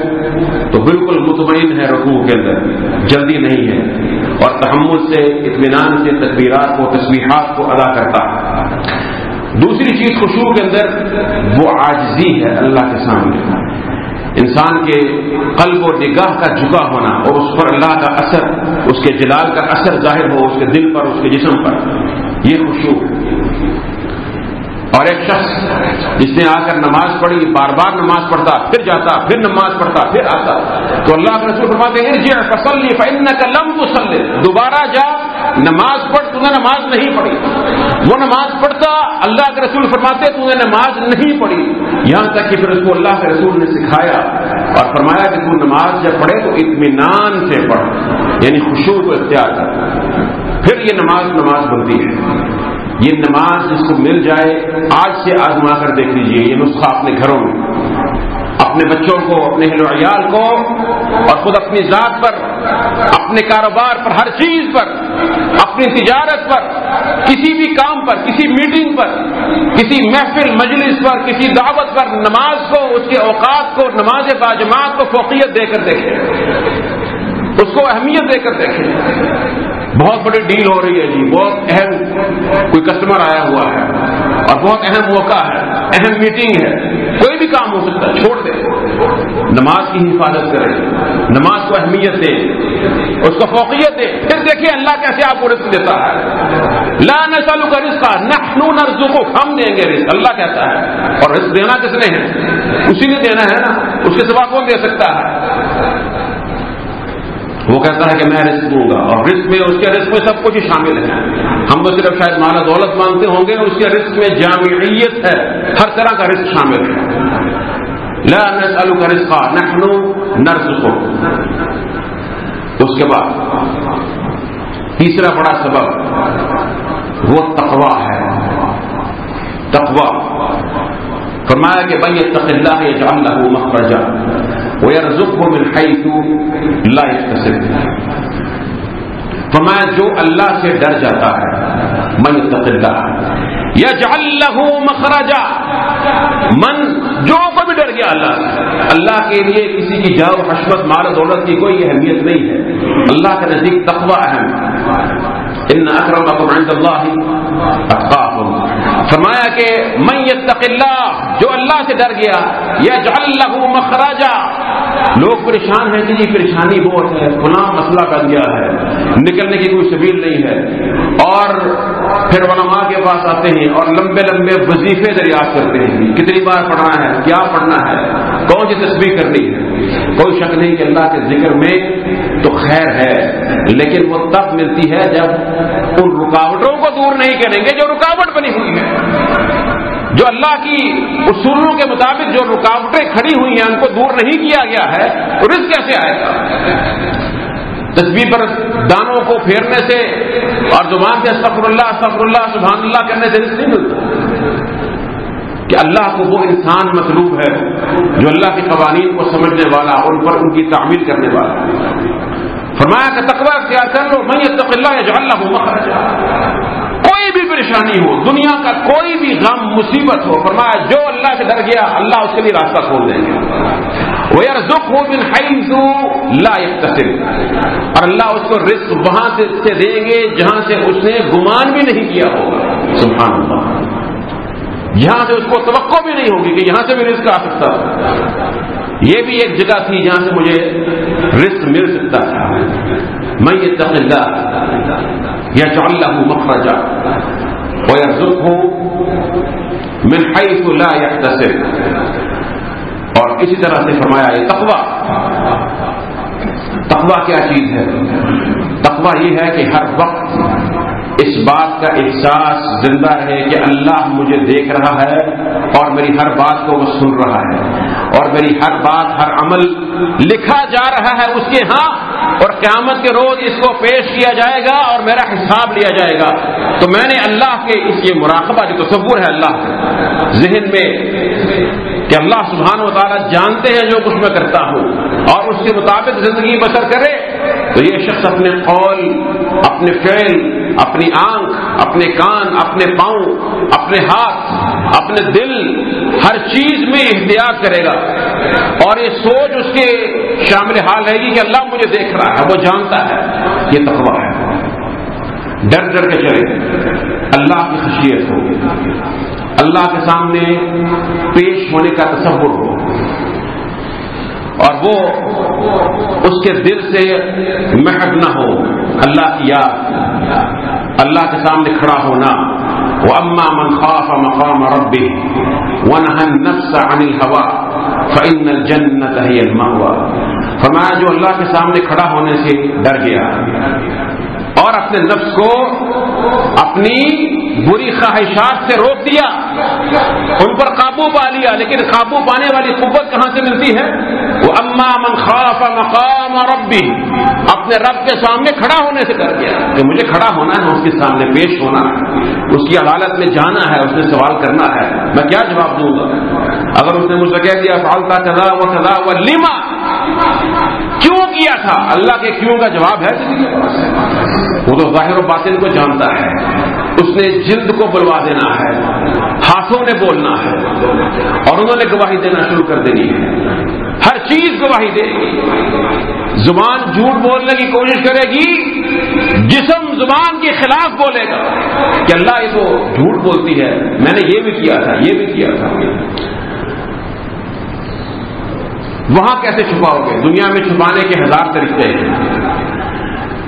S1: تو بالکل مطمئن ہے رکوع کے اندر، جلدی نہیں ہے۔ اور تحمل سے، اطمینان سے تصویرات کو تصویرات کو ادا کرتا۔ ہے دوسری چیز خوشبو کے اندر، وہ آجزی ہے اللہ کے سامنے۔ انسان کے قلب و نگاہ کا جھکا ہونا اور اس پر اللہ کا اثر، اس کے جلال کا اثر ظاہر ہو، اس کے دل پر، اس کے جسم پر، یہ خوشبو اور ایک شخص جس نے آ کر نماز پڑھی، بار بار نماز پڑھتا، پھر جاتا، پھر نماز پڑھتا، پھر آتا۔ تو اللہ کے رسول فرماتے ہیں جی، فصل فن کا لم مسل دوبارہ جا، نماز پڑھ، تو نے نماز نہیں پڑھی۔ وہ نماز پڑھتا، اللہ کے رسول فرماتے، تو نے نماز نہیں پڑھی۔ یہاں تک کہ پھر اس کو اللہ کے رسول نے سکھایا اور فرمایا کہ تو نماز جب پڑھے، تو اطمینان سے پڑھ یعنی خوشبو کو اختیار کر۔ پھر یہ نماز نماز بنتی ہے۔ یہ نماز جس کو مل جائے، آج سے آزما کر دیکھ لیجیے یہ نسخہ اپنے گھروں میں، اپنے بچوں کو، اپنے ہلو عیال کو، اور خود اپنی ذات پر، اپنے کاروبار پر، ہر چیز پر، اپنی تجارت پر، کسی بھی کام پر، کسی میٹنگ پر، کسی محفل، مجلس پر، کسی دعوت پر نماز کو، اس کے اوقات کو، نماز باجماعت کو فوقیت دے کر دیکھیں، اس کو اہمیت دے کر دیکھیں۔ بہت بڑی ڈیل ہو رہی ہے جی بہت اہم کوئی کسٹمر آیا ہوا ہے اور بہت اہم موقع ہے، اہم میٹنگ ہے۔ کوئی بھی کام ہو سکتا ہے، چھوڑ دے۔ نماز کی حفاظت کرے، نماز کو اہمیت دے، اس کو فوقیت دے۔ پھر دیکھیے اللہ کیسے آپ کو رزق دیتا ہے۔ لا نسالو کا رزق نحنو نرزقو، ہم دیں گے رزق۔ اللہ کہتا ہے۔ اور رزق دینا کس نے ہے؟ اسی نے دینا ہے نا۔ اس کے سوا کون دے سکتا ہے؟ وہ کہتا ہے کہ میں رسک دوں گا اور رسک میں اس کے رسک میں سب کچھ ہی شامل ہے۔ ہم تو صرف شاید مالا دولت مانگتے ہوں گے، اس کے رسک میں جامعیت ہے۔ ہر طرح کا رسک شامل ہے۔ لا نسألو کا رسقا نحنو نرزقو۔ اس کے بعد، تیسرا بڑا سبب، وہ تقوا ہے۔ تقوا فرمایا کہ بھائی اتق اللہ یجعل له مخرجا۔ ويرزقه من حيث لا يحتسب. فرمایا جو اللہ سے ڈر جاتا ہے، من اتق اللہ، یجعل له من جو کو بھی ڈر گیا اللہ اللہ کے لیے کسی کی جاؤ حشمت، مال دولت کی کوئی اہمیت نہیں ہے۔ اللہ کے نزدیک تقوی اہم۔ ان اکرمکم عند اللہ اتقاکم۔ فرمایا کہ میں یتق اللہ، جو اللہ سے ڈر گیا یا له مخراجا لوگ پریشان ہیں کہ جی پریشانی بہت ہے، فلاں مسئلہ بن گیا ہے، نکلنے کی کوئی سبیل نہیں ہے۔ اور پھر علماء کے پاس آتے ہیں اور لمبے لمبے وظیفے دریافت کرتے ہیں۔ کتنی بار پڑھنا ہے، کیا پڑھنا ہے، کون سی تصویر کرنی ہے؟ کوئی شک نہیں کہ اللہ کے ذکر میں تو خیر ہے، لیکن وہ تب ملتی ہے جب ان رکاوٹوں کو دور نہیں کریں گے جو رکاوٹ بنی ہوئی ہے۔ جو اللہ کی اصولوں کے مطابق جو رکاوٹیں کھڑی ہوئی ہیں، ان کو دور نہیں کیا گیا ہے، تو رزق کیسے آئے گا؟ تصویر پر دانوں کو پھیرنے سے اور زبان سے سفر اللہ سفر اللہ، سبحان اللہ کرنے سے رزق نہیں ملتا۔ کہ اللہ کو وہ انسان مطلوب ہے جو اللہ کے قوانین کو سمجھنے والا، اور ان پر ان کی تعمیل کرنے والا۔ فرمایا کہ تقوی اختیار کر لو میں تق اللہ جو اللہ ہوں پریشانی ہو، دنیا کا کوئی بھی غم، مصیبت ہو، فرمایا جو اللہ سے ڈر گیا، اللہ اس کے لیے راستہ کھول دیں گے۔ وہ یار دکھ ہو بن لا اور اللہ اس کو رزق وہاں سے دیں گے جہاں سے اس نے گمان بھی نہیں کیا ہوگا۔ سبحان اللہ یہاں سے اس کو توقع بھی نہیں ہوگی کہ یہاں سے بھی رزق آ سکتا یہ بھی ایک جگہ تھی جہاں سے مجھے رزق مل سکتا تھا۔ میں یہ تقلّہ یا جو اللہ ہوں مخرجہ یا دکھ ہوں من حيث لا يحتسب۔ اور اسی طرح سے فرمایا یہ تقوا تقوا کیا چیز ہے؟ تقوا یہ ہے کہ ہر وقت اس بات کا احساس زندہ رہے کہ اللہ مجھے دیکھ رہا ہے اور میری ہر بات کو وہ سن رہا ہے اور میری ہر بات، ہر عمل لکھا جا رہا ہے اس کے ہاں اور قیامت کے روز اس کو پیش کیا جائے گا اور میرا حساب لیا جائے گا۔ تو میں نے اللہ کے اس یہ مراقبہ، جو تصور ہے اللہ ذہن میں کہ اللہ سبحان و تعالیٰ جانتے ہیں جو کچھ میں کرتا ہوں اور اس کے مطابق زندگی بسر کرے، تو یہ شخص اپنے قول، اپنے فعل، اپنی آنکھ، اپنے کان، اپنے پاؤں، اپنے ہاتھ، اپنے دل، ہر چیز میں احتیاط کرے گا۔ اور یہ سوچ اس کے شامل حال رہے گی کہ اللہ مجھے دیکھ رہا ہے، وہ جانتا ہے۔ یہ تقوی ہے۔ ڈر ڈر کے چلے۔ اللہ کی خشیت ہو۔ اللہ کے سامنے پیش ہونے کا تصور ہو۔ اور وہ اس کے دل سے محب نہ ہو۔ اللہ کی یاد، اللہ کے سامنے کھڑا ہونا۔ وہ اما من خاف مقام ربی ونہن نفس عن الهوى فإن الجنة هي المأوى۔ فرمایا، جو اللہ کے سامنے کھڑا ہونے سے ڈر گیا۔ اور اپنے نفس کو اپنی بری خواہشات سے روک دیا، ان پر قابو پا لیا، لیکن قابو پانے والی قوت کہاں سے ملتی ہے؟ وہ اما من خاف مقام ربی، اپنے رب کے سامنے کھڑا ہونے سے کر دیا۔ کہ مجھے کھڑا ہونا ہے، اس کے سامنے پیش ہونا ہے، اس کی عدالت میں جانا ہے، اس نے سوال کرنا ہے۔ میں کیا جواب دوں گا؟ اگر اس نے مجھ سے کہہ دیا فالتا کدا وہ کدا وہ لیما کیوں کیا تھا؟ اللہ کے کیوں کا جواب ہے؟ وہ تو ظاہر و باطن کو جانتا ہے۔ اس نے جلد کو بلوا دینا ہے، ہاتھوں نے بولنا ہے، اور انہوں نے گواہی دینا شروع کر دینی ہے۔ ہر چیز گواہی دے۔ گی زبان جھوٹ بولنے کی کوشش کرے گی، جسم زبان کے خلاف بولے گا۔ کہ اللہ یہ تو جھوٹ بولتی ہے، میں نے یہ بھی کیا تھا، یہ بھی کیا تھا۔ وہاں کیسے چھپاؤ گے؟ دنیا میں چھپانے کے ہزار طریقے ہیں۔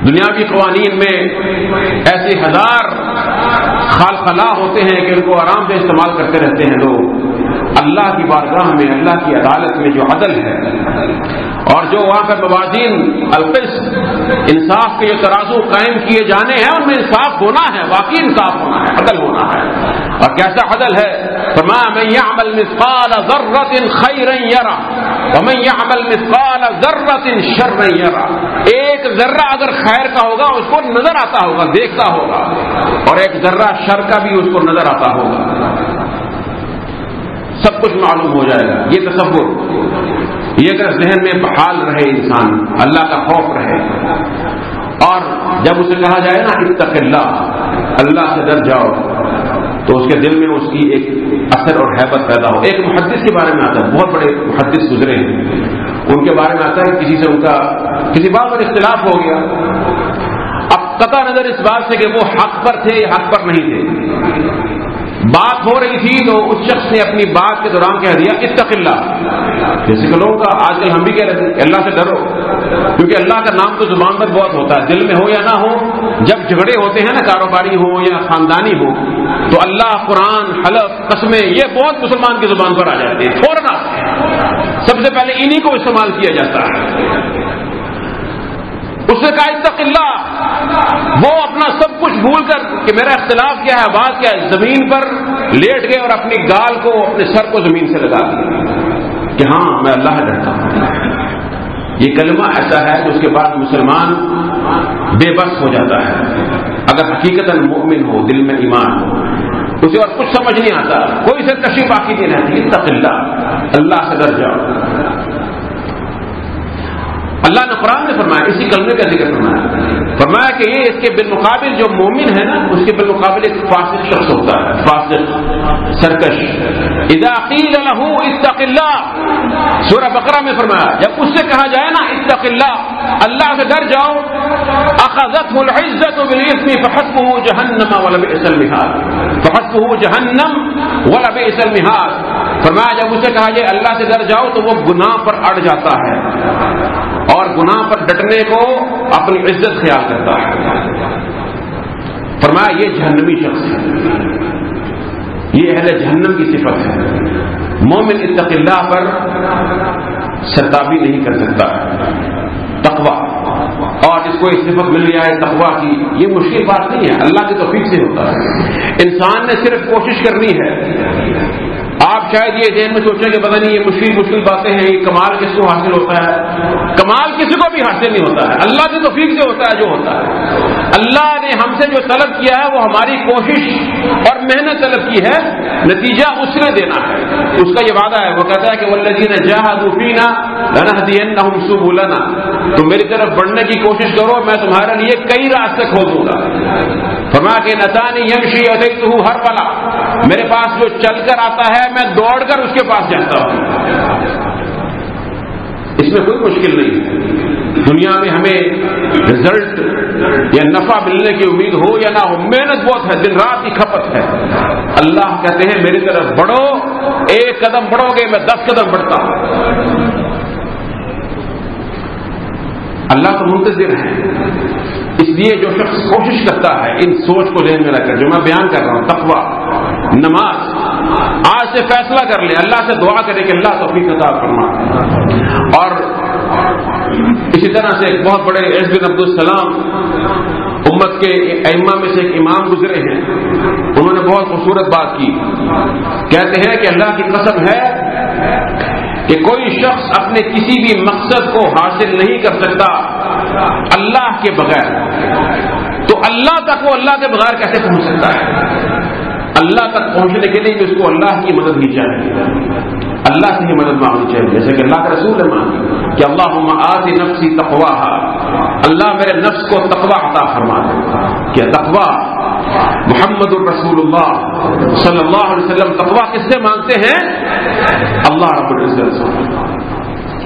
S1: دنیاوی قوانین میں ایسے ہزار خال خلا ہوتے ہیں کہ ان کو آرام سے استعمال کرتے رہتے ہیں لوگ۔ اللہ کی بارگاہ میں، اللہ کی عدالت میں جو عدل ہے، اور جو وہاں پر موازین القص انصاف کے جو ترازو قائم کیے جانے ہیں، ان میں انصاف ہونا ہے، واقعی انصاف ہونا ہے، عدل ہونا ہے۔ اور کیسا عدل ہے؟ میں عمل مسقال ضرورت خیر میں عمل مسقال ضرورت شر یرا ایک ذرہ اگر خیر کا ہوگا، اس کو نظر آتا ہوگا، دیکھتا ہوگا۔ اور ایک ذرہ شر کا بھی اس کو نظر آتا ہوگا۔ سب کچھ معلوم ہو جائے گا۔ یہ تصور۔ یہ اگر ذہن میں بحال رہے انسان، اللہ کا خوف رہے۔ اور جب اسے کہا جائے نا، اتق اللہ اللہ سے ڈر جاؤ، تو اس کے دل میں اس کی ایک اثر اور حیبت پیدا ہو۔ ایک محدث کے بارے میں آتا ہے۔ بہت بڑے محدث گزرے ہیں۔ ان کے بارے میں آتا ہے کسی سے ان کا، کسی بات پر اختلاف ہو گیا۔ اب قطع نظر اس بات سے کہ وہ حق پر تھے حق پر نہیں تھے۔ بات ہو رہی تھی تو اس شخص نے اپنی بات کے دوران کہہ دیا، اتق اللہ۔ جیسے کہ لوگوں کا آج کل ہم بھی کہہ رہے تھے، اللہ سے ڈرو۔ کیونکہ اللہ کا نام تو زبان پر بہت ہوتا ہے، دل میں ہو یا نہ ہو، جب جھگڑے ہوتے ہیں نا، کاروباری ہو یا خاندانی ہو، تو اللہ، قرآن، حلف، قسمیں، یہ بہت مسلمان کی زبان پر آ جاتی ہے فوراً سب سے پہلے انہی کو استعمال کیا جاتا ہے۔ اس نے کہا، اتق اللہ. وہ اپنا سب کچھ بھول کر کہ میرا اختلاف کیا ہے بات کیا ہے، زمین پر لیٹ گئے اور اپنی گال کو، اپنے سر کو زمین سے لگا دیا۔ کہ ہاں میں اللہ ڈرتا ہوں۔ یہ کلمہ ایسا ہے کہ اس کے بعد مسلمان بے بس ہو جاتا ہے۔ اگر حقیقت مؤمن ہو، دل میں ایمان ہو، اسے اور کچھ سمجھ نہیں آتا، کوئی سے کشی باقی نہیں رہتی، اتق اللہ۔ اللہ سے ڈر جاؤ۔ اللہ نے قرآن نے فرمایا، اسی کلمے کا ذکر فرمایا۔ فرمایا کہ یہ اس کے بالمقابل جو مومن ہے نا، اس کے بالمقابل ایک فاسد شخص ہوتا ہے، فاسد، سرکش۔ له اتق اللہ، سورہ بقرہ میں فرمایا، جب اس سے کہا جائے نا، اتق اللہ اللہ سے ڈر جاؤ، اخذته العزت بالاثم فحسبه جهنم ولا بئس المهاد۔ فحسبه جهنم ولا بئس المهاد۔ فرمایا، جب اسے کہا جائے اللہ سے ڈر جاؤ، تو وہ گناہ پر اڑ جاتا ہے۔ اور گناہ پر ڈٹنے کو اپنی عزت خیال کرتا ہے۔ فرمایا، یہ جہنمی شخص ہے۔ یہ اہل جہنم کی صفت ہے۔ مومن اتق اللہ پر سرتابی نہیں کر سکتا۔ تقوا اور اس کو ایک صفت مل جائے تقوا کی، یہ مشکل بات نہیں ہے۔ اللہ کے توفیق سے ہوتا ہے۔ انسان نے صرف کوشش کرنی ہے۔ آپ شاید یہ ذہن میں سوچیں کہ پتہ نہیں یہ مشکل مشکل باتیں ہیں، یہ کمال کس کو حاصل ہوتا ہے؟ کمال کسی کو بھی حاصل نہیں ہوتا ہے۔ اللہ کی توفیق سے ہوتا ہے جو ہوتا ہے۔ اللہ نے ہم سے جو طلب کیا ہے وہ ہماری کوشش اور محنت طلب کی ہے، نتیجہ اس نے دینا ہے۔ اس کا یہ وعدہ ہے، وہ کہتا ہے کہ وہ لذیذ جہاں لنا بولنا تو میری طرف بڑھنے کی کوشش کرو، میں تمہارے لیے کئی راستے کھول دوں گا۔ فرما کے نسانی یمشی ادھک ہر پلا میرے پاس جو چل کر آتا ہے، میں دوڑ کر اس کے پاس جاتا ہوں۔ اس میں کوئی مشکل نہیں۔ دنیا میں ہمیں رزلٹ یا نفع ملنے کی امید ہو یا نہ ہو، محنت بہت ہے، دن رات کی کھپت ہے۔ اللہ کہتے ہیں، میری طرف بڑھو، ایک قدم بڑھو گے، میں دس قدم بڑھتا ہوں۔ اللہ تو منتظر ہے۔ اس لیے جو شخص کوشش کرتا ہے، ان سوچ کو ذہن میں رکھ کر جو میں بیان کر رہا ہوں تقوا نماز، آج سے فیصلہ کر لے، اللہ سے دعا کرے کہ اللہ توفیق عطا فرما اور اسی طرح سے ایک بہت بڑے ایس بن عبد السلام امت کے ائمہ میں سے ایک امام گزرے ہیں۔ انہوں نے بہت خوبصورت بات کی۔ کہتے ہیں کہ اللہ کی قسم ہے کہ کوئی شخص اپنے کسی بھی مقصد کو حاصل نہیں کر سکتا اللہ کے بغیر۔ تو اللہ تک وہ اللہ کے بغیر کیسے پہنچ سکتا ہے؟ اللہ تک پہنچنے کے لیے بھی اس کو اللہ کی مدد بھی چاہیے۔ اللہ سے ہی مدد مانگنی چاہیے۔ جیسے کہ اللہ کا رسول ہے مانگی کہ اللہ آتی نفسی تقوا اللہ میرے نفس کو تقوا عطا فرما دے۔ کہ تقوا محمد الرسول اللہ صلی اللہ علیہ وسلم تقوا کس سے مانگتے ہیں؟ اللہ رب العزت۔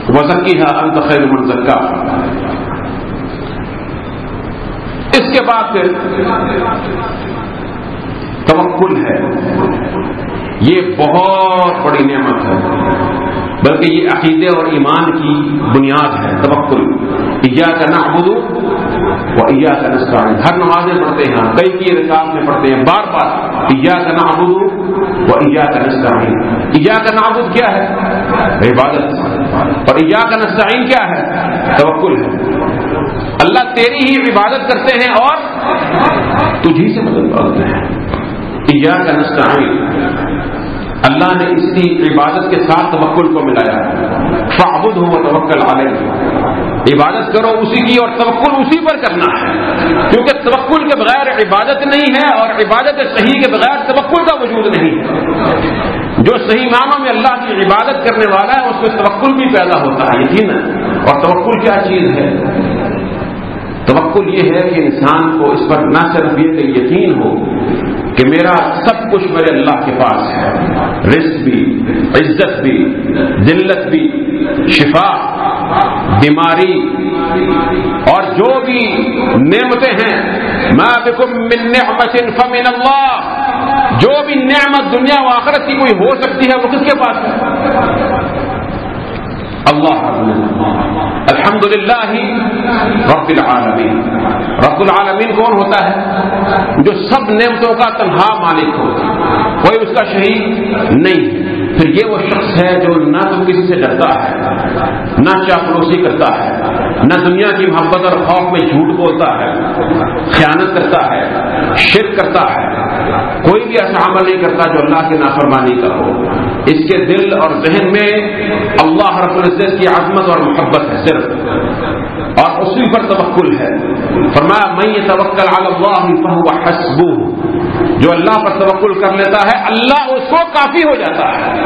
S1: وزکی ہے انت خیر من زکا اس کے بعد پھر توکل ہے۔ یہ بہت بڑی نعمت ہے۔ بلکہ یہ عقیدے اور ایمان کی بنیاد ہے، توکل۔ ایا کا نہ ابدو وہ ایا کا نسکار ہر نمازیں پڑھتے ہیں، کئی کی رکاب میں پڑھتے ہیں، بار بار ایا کا نہ ابدو وہ ایا کا نسکار ایا کا نابود کیا ہے؟ عبادت۔ اور ایا کا نسائن کیا ہے؟ توکل۔ ہے اللہ تیری ہی عبادت کرتے ہیں اور تجھی سے مدد کرتے ہیں۔ کا نسٹائن اللہ نے اس کی عبادت کے ساتھ توکل کو ملایا۔ فعبد ہو توکل علیہ۔ عبادت کرو اسی کی اور توکل اسی پر کرنا ہے۔ کیونکہ توکل کے بغیر عبادت نہیں ہے اور عبادت صحیح کے بغیر توکل کا وجود نہیں ہے۔ جو صحیح معنوں میں اللہ کی عبادت کرنے والا ہے، اس میں توکل بھی پیدا ہوتا ہے، یقین اور توکل کیا چیز ہے؟ توکل یہ ہے کہ انسان کو اس پر نہ صرف یہ کہ یقین ہو کہ میرا سب کچھ میرے اللہ کے پاس ہے۔ رزق بھی، عزت بھی، ذلت بھی، شفا، بیماری، اور جو بھی نعمتیں ہیں میں من نعمت فمن اللہ جو بھی نعمت دنیا و آخرت کی کوئی ہو سکتی ہے، وہ کس کے پاس ہے؟ اللہ الحمد للہ رب العالمین۔ رب العالمین کون ہوتا ہے؟ جو سب نعمتوں کا تنہا مالک ہو کوئی اس کا شہید نہیں۔ پھر یہ وہ شخص ہے جو نہ تو کسی سے ڈرتا ہے، نہ چاپلوسی کرتا ہے، نہ دنیا کی محبت اور خوف میں جھوٹ بولتا ہے، خیانت کرتا ہے، شرک کرتا ہے۔ کوئی بھی ایسا عمل نہیں کرتا جو اللہ کی نافرمانی کا ہو۔ اس کے دل اور ذہن میں اللہ رب العزت کی عظمت اور محبت ہے صرف۔ اور اسی پر توکل ہے۔ فرمایا میں یہ توکل اللہ فہو حسبو جو اللہ پر توکل کر لیتا ہے، اللہ اس کو کافی ہو جاتا ہے۔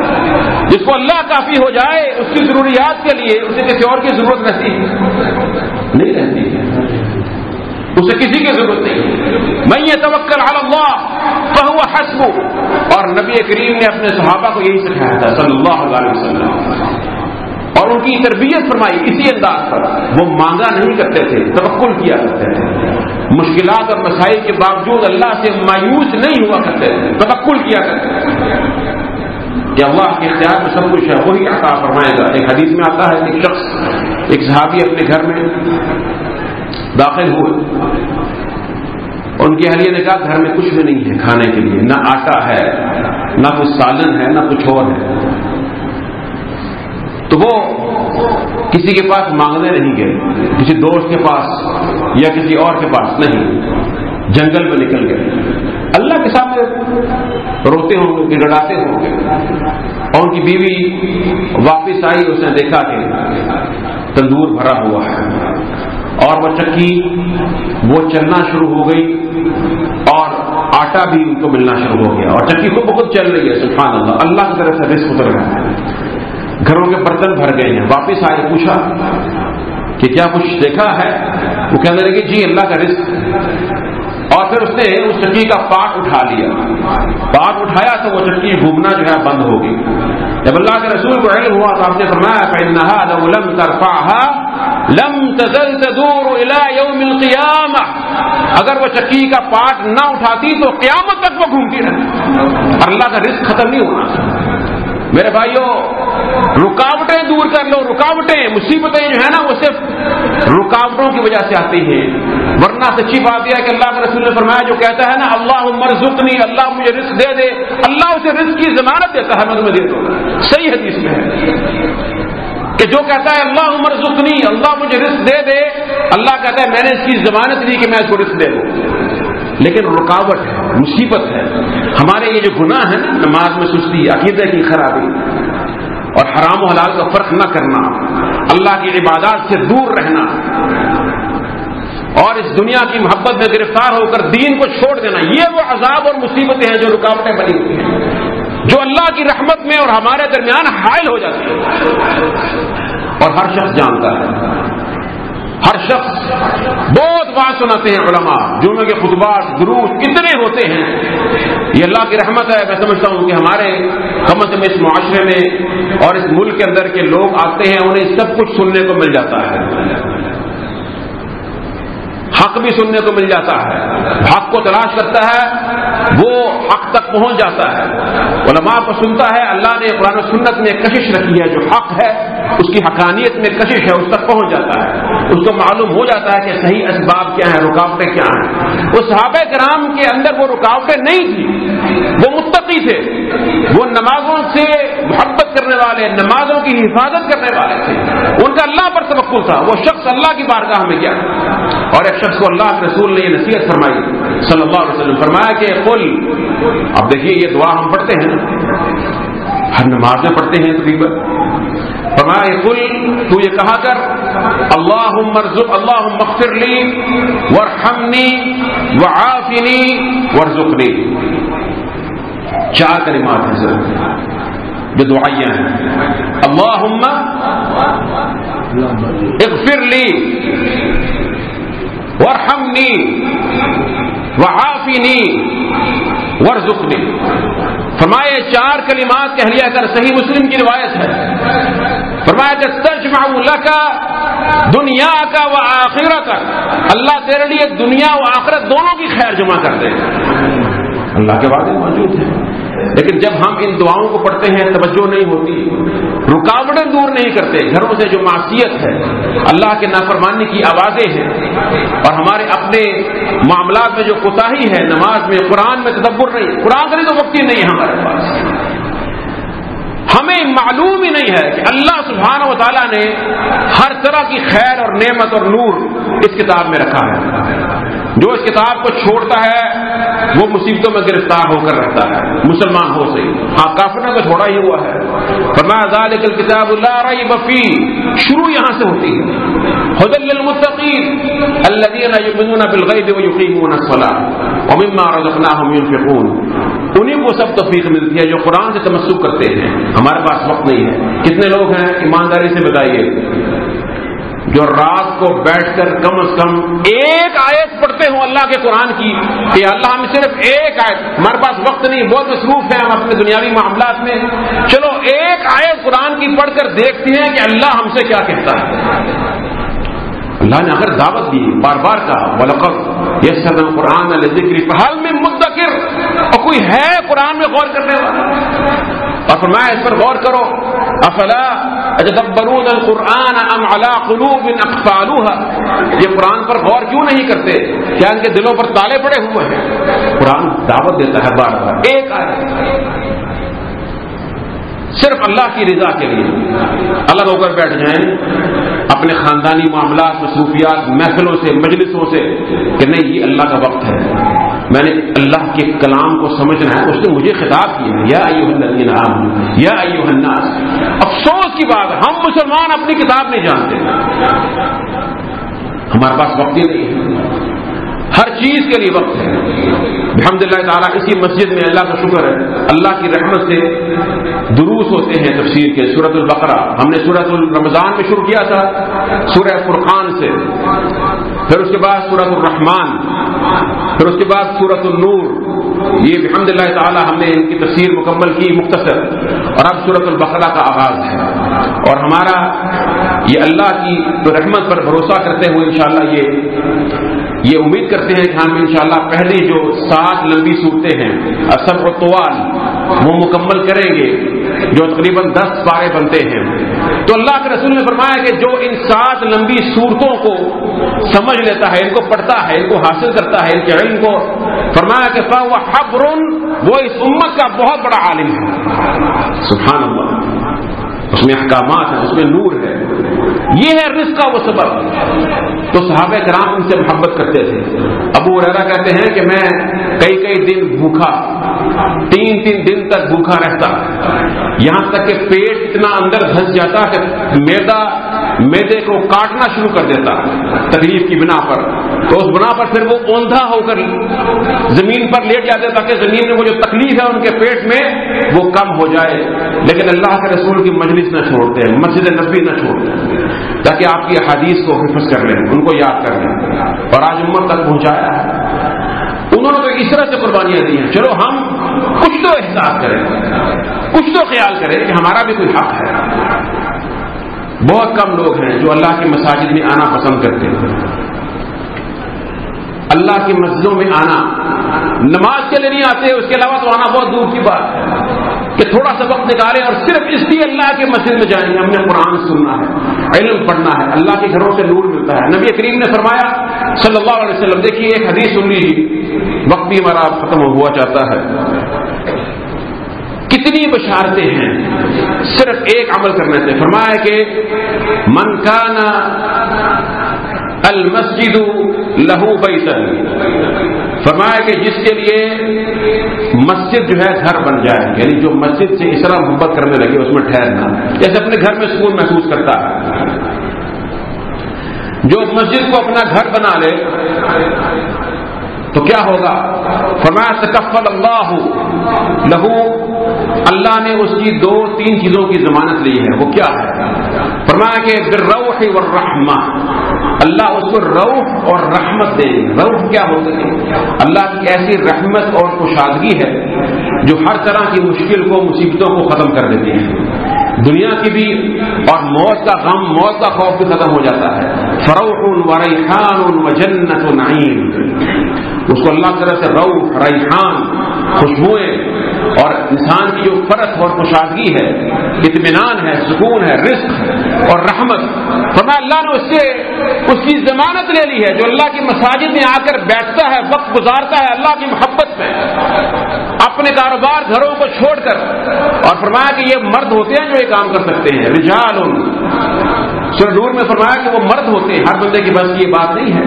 S1: جس کو اللہ کافی ہو جائے، اس کی ضروریات کے لیے، اسے کسی اور کی ضرورت رہتی نہیں رہتی۔ اسے کسی کی ضرورت نہیں۔ میں یہ توکل اللہ فہو حسب اور نبی کریم نے اپنے صحابہ کو یہی سکھایا تھا، صلی اللہ علیہ وسلم۔ اور ان کی تربیت فرمائی، اسی انداز پر۔ وہ مانگا نہیں کرتے تھے، توکل کیا کرتے تھے۔ مشکلات اور مسائل کے باوجود اللہ سے مایوس نہیں ہوا کرتے تھے توکل کیا کرتے کہ اللہ کے اختیار میں سب کچھ ہے، وہی عطا فرمائے گا۔ ایک حدیث میں آتا ہے، ایک شخص، ایک صحابی اپنے گھر میں داخل ہوئے۔ ان کی اہلیہ نے کہا، گھر میں کچھ بھی نہیں ہے کھانے کے لیے، نہ آٹا ہے، نہ کچھ سالن ہے، نہ کچھ اور ہے۔ تو وہ کسی کے پاس مانگنے نہیں گئے، کسی دوست کے پاس یا کسی اور کے پاس نہیں، جنگل میں نکل گئے۔ اللہ کے سامنے روتے ہوں گے، گڑاتے ہوں گے۔ اور ان کی بیوی واپس آئی، اس نے دیکھا کہ تندور بھرا ہوا ہے۔ اور وہ چکی، وہ چلنا شروع ہو گئی اور آٹا بھی ان کو ملنا شروع ہو گیا۔ اور چکی کو بہت چل رہی ہے، سبحان اللہ۔ اللہ کی طرف سے رسک اتر رہا ہے۔ گھروں کے برتن بھر گئے ہیں۔ واپس آئے، پوچھا کہ کیا کچھ دیکھا ہے؟ وہ کہنے لگے جی اللہ کا رزق۔ اور پھر اس نے اس چکی کا پاٹ اٹھا لیا۔ پاٹ اٹھایا تو وہ چکی گھومنا جو ہے بند ہو گئی۔ جب اللہ کے رسول کو علم ہوا تو آپ نے فرمایا لم لم تزل تدور الى يوم القيامه اگر وہ چکی کا پاٹ نہ اٹھاتی تو قیامت تک وہ گھومتی رہتی۔ اللہ کا رزق ختم نہیں ہونا۔ میرے بھائیوں رکاوٹیں دور کر لو، رکاوٹیں، مصیبتیں جو ہے نا وہ صرف رکاوٹوں کی وجہ سے آتی ہیں۔ ورنہ سچی بات یہ ہے کہ اللہ کے رسول نے فرمایا، جو کہتا ہے نا اللہ عمر زخنی اللہ مجھے رزق دے دے، اللہ اسے رزق کی ضمانت دیتا ہے، میں تمہیں دے دوں۔ صحیح حدیث میں ہے کہ جو کہتا ہے اللہ عمر زخنی اللہ مجھے رزق دے دے۔ اللہ کہتا ہے، میں نے اس کی ضمانت دی کہ میں اس کو رزق دے دوں۔ لیکن رکاوٹ ہے، مصیبت ہے۔ ہمارے یہ جو گناہ ہے نماز میں سستی عقیدے کی خرابی اور حرام و حلال کا فرق نہ کرنا، اللہ کی عبادات سے دور رہنا، اور اس دنیا کی محبت میں گرفتار ہو کر دین کو چھوڑ دینا، یہ وہ عذاب اور مصیبتیں ہیں جو رکاوٹیں بنی ہوئی ہیں، جو اللہ کی رحمت میں اور ہمارے درمیان حائل ہو جاتی ہے اور ہر شخص جانتا ہے۔ ہر شخص بہت بات سناتے ہیں علماء جمعے کے خطبات، دروس کتنے ہوتے ہیں۔ یہ اللہ کی رحمت ہے، میں سمجھتا ہوں کہ ہمارے کم از کم اس معاشرے میں اور اس ملک کے اندر کے لوگ آتے ہیں، انہیں سب کچھ سننے کو مل جاتا ہے۔ حق بھی سننے کو مل جاتا ہے۔ حق کو تلاش کرتا ہے وہ حق تک پہنچ جاتا ہے۔ علماء کو سنتا ہے، اللہ نے قرآن و سنت میں کشش رکھی ہے، جو حق ہے، اس کی حقانیت میں کشش ہے، اس تک پہنچ جاتا ہے۔ اس کو معلوم ہو جاتا ہے کہ صحیح اسباب کیا ہیں، رکاوٹیں کیا ہیں۔ وہ صحابہ کرام کے اندر وہ رکاوٹیں نہیں تھیں۔ وہ متقی تھے۔ وہ نمازوں سے محبت کرنے والے، نمازوں کی حفاظت کرنے والے تھے۔ ان کا اللہ پر توقل تھا۔ وہ شخص اللہ کی بارگاہ میں گیا۔ اور ایک شخص کو اللہ کے رسول نے یہ نصیحت فرمائی۔ صلی اللہ علیہ وسلم فرمایا کہ قل، اب دیکھیے یہ دعا ہم پڑھتے ہیں۔ ہر نماز میں پڑھتے ہیں تقریباً۔ فرمایا قل، تو یہ کہا کر اللہ مرزق اللہ مغفر لی ورحمنی وعافنی ورزقنی چار کلمات ہیں سر۔ جو دعائیاں ہیں اللہم اغفر لی ورحمنی وعافنی ورزقنی فرمائے چار کلمات کہہ لیا کر، صحیح مسلم کی روایت ہے۔ فرمایا کہ تجمع لکا دنیا کا و آخرت اللہ تیرے لیے دنیا و آخرت دونوں کی خیر جمع کر دے۔ اللہ کے وعدے موجود ہیں۔ لیکن جب ہم ان دعاؤں کو پڑھتے ہیں، توجہ نہیں ہوتی۔ رکاوٹیں دور نہیں کرتے، گھروں سے جو معصیت ہے، اللہ کے نافرمانی کی آوازیں ہیں۔ اور ہمارے اپنے معاملات میں جو کوتاہی ہے، نماز میں، قرآن میں تدبر نہیں۔ قرآن کا تو وقت ہی نہیں ہے ہمارے پاس۔ ہمیں معلوم ہی نہیں ہے کہ اللہ سبحانہ و تعالیٰ نے ہر طرح کی خیر اور نعمت اور نور اس کتاب میں رکھا ہے۔ جو اس کتاب کو چھوڑتا ہے، وہ مصیبتوں میں گرفتار ہو کر رہتا ہے، مسلمان ہو سی ہاں کافر نے تو چھوڑا ہی ہوا ہے۔ فرمایا ذالک الکتاب اللہ رئی بفی شروع یہاں سے ہوتی ہے۔ حدل للمتقین الذين بالغیب ويقيمون رزقناهم ينفقون۔ انہیں کو سب توفیق ملتی ہے جو قرآن سے تمسک کرتے ہیں۔ ہمارے پاس وقت نہیں ہے۔ کتنے لوگ ہیں؟ ایمانداری سے بتائیے جو رات کو بیٹھ کر کم از کم ایک آیت پڑھتے ہوں اللہ کے قرآن کی کہ اللہ ہم صرف ایک آیت، ہمارے پاس وقت نہیں، بہت مصروف ہیں ہم اپنے دنیاوی معاملات میں۔ چلو، ایک آیت قرآن کی پڑھ کر دیکھتے ہیں کہ اللہ ہم سے کیا کہتا ہے۔ اللہ نے اگر دعوت دی، بار بار کہا بلقت یہ سدم قرآن ذکری حال میں مدکر اور کوئی ہے قرآن میں غور کرنے والا؟ اور فرمایا اس پر غور کرو، افلا اجدبرون القرآن ام على قلوب اقفالوها؟ یہ قرآن پر غور کیوں نہیں کرتے؟ کیا ان کے دلوں پر تالے پڑے ہوئے ہیں؟ قرآن دعوت دیتا ہے بار بار۔ ایک آئے صرف اللہ کی رضا کے لیے۔ الگ ہو کر بیٹھ جائیں، اپنے خاندانی معاملات مصروفیات محفلوں سے، مجلسوں سے کہ نہیں، یہ اللہ کا وقت ہے۔ میں نے اللہ کے کلام کو سمجھنا ہے، اس نے مجھے خطاب کیا یا الذین آمنوا، یا ایوہ الناس۔ افسوس کی بات، ہم مسلمان اپنی کتاب نہیں جانتے۔ ہمارے پاس وقت ہی نہیں ہے۔ ہر چیز کے لیے وقت ہے۔ الحمد للہ تعالیٰ، اسی مسجد میں اللہ کا شکر ہے، اللہ کی رحمت سے دروس ہوتے ہیں تفسیر کے سورت البقرہ۔ ہم نے سورت الرمضان میں شروع کیا تھا، سورہ فرقان سے۔ پھر اس کے بعد سورت الرحمان پھر اس کے بعد سورت النور۔ یہ الحمد للہ تعالیٰ ہم نے ان کی تفسیر مکمل کی، مختصر۔ اور اب سورت البقرہ کا آغاز ہے۔ اور ہمارا یہ اللہ کی رحمت پر بھروسہ کرتے ہوئے انشاءاللہ یہ یہ امید کرتے ہیں کہ ہم انشاءاللہ پہلی جو سات لمبی صورتیں ہیں اصل و طوال وہ مکمل کریں گے، جو تقریباً دس پارے بنتے ہیں۔ تو اللہ کے رسول نے فرمایا کہ جو ان سات لمبی صورتوں کو سمجھ لیتا ہے، ان کو پڑھتا ہے، ان کو حاصل کرتا ہے، ان کے علم کو، فرمایا کہ وہ حبر وہ اس امت کا بہت بڑا عالم ہے۔ سبحان اللہ۔ اس میں احکامات ہیں، اس میں نور ہے۔ یہ ہے رزق کا وہ سبب۔ تو صحابہ کرام ان سے محبت کرتے تھے۔ ابو ریرا کہتے ہیں کہ میں کئی کئی دن بھوکا تین تین دن تک بھوکا رہتا۔ یہاں تک کہ پیٹ اتنا اندر دھس جاتا کہ میدا، میدے کو کاٹنا شروع کر دیتا تکلیف کی بنا پر۔ تو اس بنا پر پھر وہ اوندھا ہو کر زمین پر لیٹ جاتے تاکہ زمین میں وہ جو تکلیف ہے ان کے پیٹ میں وہ کم ہو جائے۔ لیکن اللہ کے رسول کی مجلس نہ چھوڑتے، مسجد نبی نہ چھوڑتے۔ تاکہ آپ کی حدیث کو حفظ کر لیں، ان کو یاد کر لیں۔ اور آج امت تک پہنچایا ہے۔ انہوں نے تو اس طرح سے قربانیاں دی ہیں۔ چلو ہم کچھ تو احساس کریں، کچھ تو خیال کریں کہ ہمارا بھی کوئی حق ہے۔ بہت کم لوگ ہیں جو اللہ کی مساجد میں آنا پسند کرتے ہیں۔ اللہ کی مسجدوں میں آنا، نماز کے لیے نہیں آتے، اس کے علاوہ تو آنا بہت دور کی بات ہے۔ کہ تھوڑا سا وقت نکالے اور صرف اس لیے اللہ کے مسجد میں جائیں۔ گے ہم نے قرآن سننا ہے، علم پڑھنا ہے، اللہ کے گھروں سے نور ملتا ہے۔ نبی کریم نے فرمایا، صلی اللہ علیہ وسلم، دیکھیے، ایک حدیث سن لیجیے۔ وقت بھی ہمارا ختم ہوا چاہتا ہے۔ کتنی بشارتیں ہیں، صرف ایک عمل کرنے سے۔ فرمایا کہ، من کانا المسجد لہو بیتن فرمایا کہ جس کے لیے مسجد جو ہے گھر بن جائے یعنی جو مسجد سے اس طرح محبت کرنے لگے، اس میں ٹھہرنا جیسے اپنے گھر میں سکون محسوس کرتا ہے۔ جو اس مسجد کو اپنا گھر بنا لے، تو کیا ہوگا؟ فرمایا، تکفل اللہ لہو۔ اللہ نے اس کی دو، تین چیزوں کی ضمانت لی ہے۔ وہ کیا ہے؟ فرمایا کہ روح و رحمہ اللہ اس کو روح اور رحمت دے روح کیا ہوتی ہے؟ اللہ کی ایسی رحمت اور کشادگی ہے جو ہر طرح کی مشکل کو، مصیبتوں کو ختم کر دیتی ہے۔ دنیا کی بھی اور موت کا غم، موت کا خوف بھی ختم ہو جاتا ہے۔ فروخ و ریحان و جنت و نعیم۔ اس کو اللہ طرح سے رو ریحان، خوشبوئیں اور انسان کی جو فرق اور کشادگی ہے، اطمینان ہے، سکون ہے، رزق اور رحمت۔ فرمایا، اللہ نے اس سے اس کی ضمانت لے لی ہے، جو اللہ کی مساجد میں آ کر بیٹھتا ہے، وقت گزارتا ہے اللہ کی محبت میں، اپنے کاروبار گھروں کو چھوڑ کر۔ اور فرمایا کہ یہ مرد ہوتے ہیں جو یہ کام کر سکتے ہیں۔ رجال۔ سر نور میں فرمایا کہ وہ مرد ہوتے ہیں، ہر بندے کی بس یہ بات نہیں ہے۔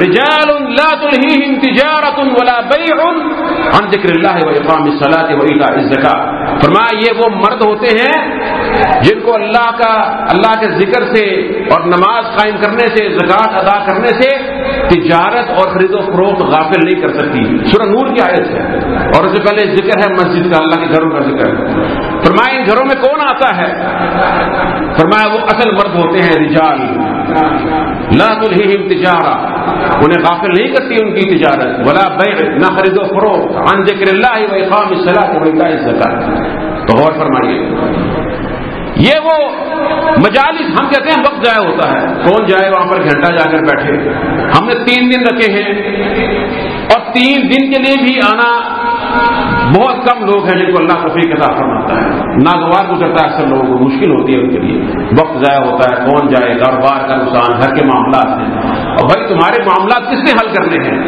S1: رجال لا تلهيهم تجارة ولا بيع عن ذکر اللہ و اقام الصلاة و ایتاء الزکاة۔ فرمایا یہ وہ مرد ہوتے ہیں جن کو اللہ کا، اللہ کے ذکر سے اور نماز قائم کرنے سے زکات ادا کرنے سے تجارت اور خرید و فروخت غافل نہیں کر سکتی۔ سورہ نور کی آیت ہے۔ اور اس سے پہلے ذکر ہے مسجد کا، اللہ کے گھروں کا ذکر۔ فرمایا، ان گھروں میں کون آتا ہے؟ فرمایا، وہ اصل مرد ہوتے ہیں رجال۔ لا تلہیہم تجارہ۔ انہیں غافل نہیں کرتی ان کی تجارت۔ ولا بیع، نہ خرید و فروخت۔ عن ذکر اللہ و اقام الصلاۃ و ایتاء الزکات تو غور فرمائیے۔ یہ وہ مجالس، ہم کہتے ہیں، وقت ضائع ہوتا ہے۔ کون جائے وہاں پر گھنٹہ جا کر بیٹھے؟ ہم نے تین دن رکھے ہیں۔ اور تین دن کے لیے بھی آنا بہت کم لوگ ہیں جن کو اللہ تفریح عطا فرماتا ہے۔ ناگوار گزرتا ہے اکثر لوگوں کو، مشکل ہوتی ہے ان کے لیے۔ وقت ضائع ہوتا ہے، کون جائے، کاروبار کا نقصان، گھر کے معاملات ہیں۔ اور بھائی تمہارے معاملات کس نے حل کرنے ہیں؟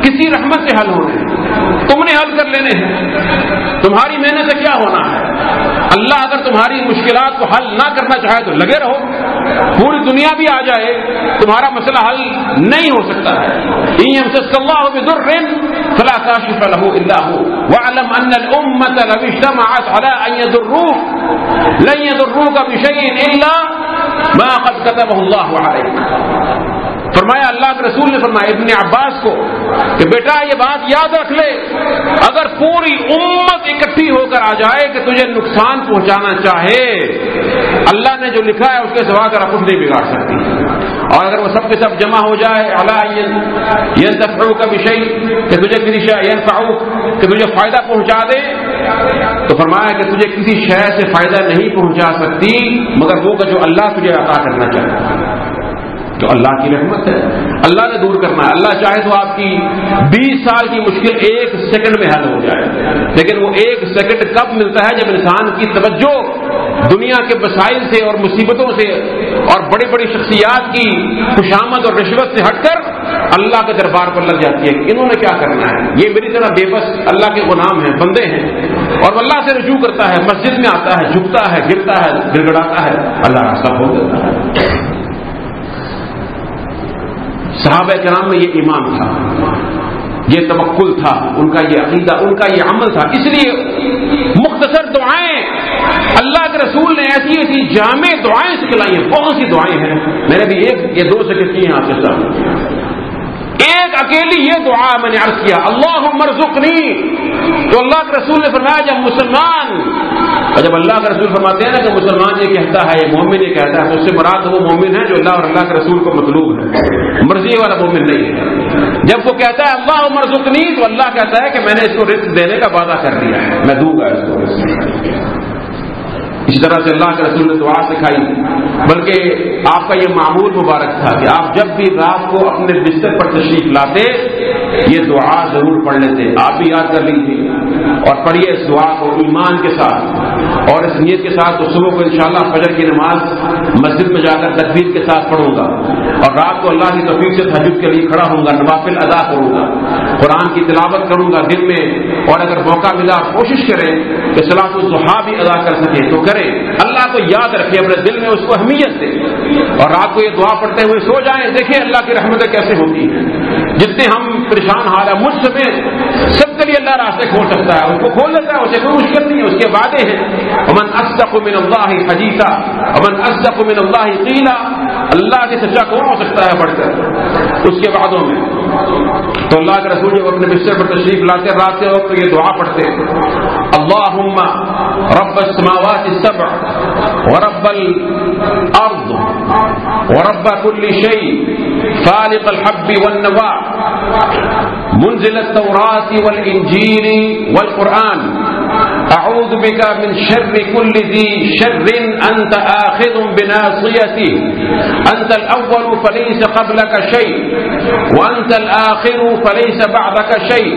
S1: کسی رحمت سے حل ہونے ہیں۔ تم نے حل کر لینے ہیں۔ تمہاری محنت سے کیا ہونا ہے؟ اللہ اگر تمہاری مشکلات کو حل نہ کرنا چاہے تو لگے رہو۔ پوری دنیا بھی آ جائے، تمہارا مسئلہ حل نہیں ہو سکتا۔ ہے فلا ان لو اجتمعت على ان يضروك لن يضروك بشيء الا ما قد كتبه الله عليك فرمایا اللہ کے رسول نے فرمایا، ابن عباس کو کہ بیٹا، یہ بات یاد رکھ لے۔ اگر پوری امت اکٹھی ہو کر آ جائے کہ تجھے نقصان پہنچانا چاہے، اللہ نے جو لکھا ہے، اس کے سوا کر کچھ نہیں بگاڑ سکتی۔ اور اگر وہ سب کے سب جمع ہو جائے اللہ یہ تفرو کا وشئی کہ تجھے کسی شہ کہ تجھے فائدہ پہنچا دے، تو فرمایا کہ تجھے کسی شہر سے فائدہ نہیں پہنچا سکتی، مگر وہ کا جو اللہ تجھے عطا کرنا چاہے تو اللہ کی رحمت ہے۔ اللہ نے دور کرنا ہے۔ اللہ چاہے تو آپ کی بیس سال کی مشکل ایک سیکنڈ میں حل ہو جائے۔ لیکن وہ ایک سیکنڈ کب ملتا ہے جب انسان کی توجہ دنیا کے مسائل سے اور مصیبتوں سے اور بڑی بڑی شخصیات کی خوشامد اور رشوت سے ہٹ کر اللہ کے دربار پر لگ جاتی ہے۔ انہوں نے کیا کرنا ہے؟ یہ میری طرح بے بس اللہ کے غلام ہیں، بندے ہیں۔ اور اللہ سے رجوع کرتا ہے، مسجد میں آتا ہے، جھکتا ہے، گرتا ہے، گڑگڑاتا ہے۔ اللہ راستہ کھول دیتا ہے۔ صحابہ کرام میں یہ ایمان تھا، یہ تبکل تھا، ان کا یہ عقیدہ، ان کا یہ عمل تھا۔ اس لیے مختصر دعائیں، اللہ کے رسول نے ایسی ایسی جامع دعائیں سکھلائی ہیں بہت سی دعائیں ہیں۔ میں نے بھی ایک یہ دو سکتی ہیں آپ کے ساتھ۔ ایک اکیلی یہ دعا میں نے عرض کیا اللہ مرزقنی تو اللہ کے رسول نے فرمایا، جب مسلمان اور جب اللہ کا رسول فرماتے ہیں نا کہ مسلمان یہ کہتا ہے، یہ مومن یہ کہتا ہے، تو اس سے مراد وہ مومن ہے جو اللہ اور اللہ کے رسول کو مطلوب ہے مرضی والا مومن نہیں ہے۔ جب وہ کہتا ہے اللہ مرزکنی تو اللہ کہتا ہے کہ میں نے اس کو رزق دینے کا وعدہ کر دیا ہے، میں دوں گا اس کو اسی طرح سے اللہ کے رسول نے دعا سکھائی، بلکہ آپ کا یہ معمول مبارک تھا کہ آپ جب بھی رات کو اپنے بستر پر تشریف لاتے، یہ دعا ضرور پڑھ لیتے، آپ بھی یاد کر لیجیے اور پڑھیے اس دعا کو ایمان کے ساتھ، اور اس نیت کے ساتھ تو صبح کو انشاءاللہ فجر کی نماز مسجد میں جا کر تقبیر کے ساتھ پڑھوں گا۔ اور رات کو اللہ کی توفیق سے تحجد کے لیے کھڑا ہوں گا، نوافل ادا کروں گا۔ قرآن کی تلاوت کروں گا دن میں، اور اگر موقع ملا کوشش کریں کہ سلاط الضحا بھی ادا کر سکیں، تو کریں۔ کرے، اللہ کو یاد رکھے، اپنے دل میں اس کو اہمیت دے۔ اور رات کو یہ دعا پڑھتے ہوئے سو جائیں، دیکھیں اللہ کی رحمتیں کیسے ہوتی ہیں۔ جتنے ہم پریشان حال ہیں، مجھ سمیت سب کے لیے اللہ راستے کھول سکتا ہے اس کو کھول دیتا ہے، اسے کوئی مشکل نہیں ہے، اس کے وعدے ہیں۔ امن اصدق من اللہ حجیثہ امن اصدق من اللہ قیلا اللہ کے سچا کون ہو سکتا ہے بڑھ کر؟ اس کے وعدوں میں۔ تو اللہ کے رسول جب اپنے بستر پر تشریف لاتے، رات کے وقت یہ دعا پڑھتے اللہ رب السماوات السبع ورب الارض ورب كل شيء فالق الحب والنوى منزل التوراة والإنجيل والقرآن أعوذ بك من شر كل ذي شر. أنت آخذ بناصيته أنت الأول فليس قبلك شيء. وأنت الآخر فليس بعدك شيء.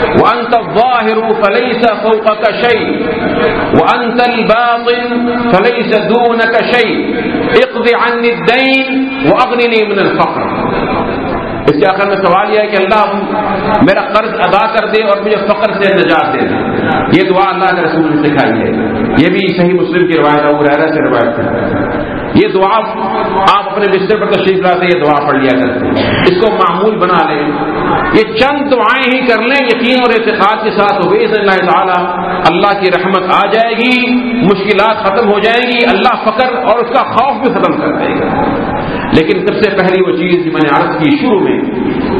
S1: وأنت الظاهر فليس فوقك شيء. وأنت الباطن فليس دونك شيء. اقض عني الدين وأغنني من الفقر. اس کے آخر میں سوال یہ ہے کہ اللہ میرا قرض ادا کر دے اور مجھے فقر سے نجات دے دے۔ یہ دعا اللہ کے رسول نے سکھائی ہے۔ یہ بھی صحیح مسلم کی روایت ہے وہ سے روایت ہے۔ یہ دعا آپ اپنے بستر پر تشریف لاتے یہ دعا پڑھ لیا کرتے اس کو معمول بنا لیں۔ یہ چند دعائیں ہی کر لیں، یقین اور اعتقاد کے ساتھ ہوگی اللہ تعالیٰ اللہ کی رحمت آ جائے گی، مشکلات ختم ہو جائیں گی۔ اللہ فقر اور اس کا خوف بھی ختم کر دے گا۔ لیکن سب سے پہلی وہ چیز جو میں نے عرض کی شروع میں،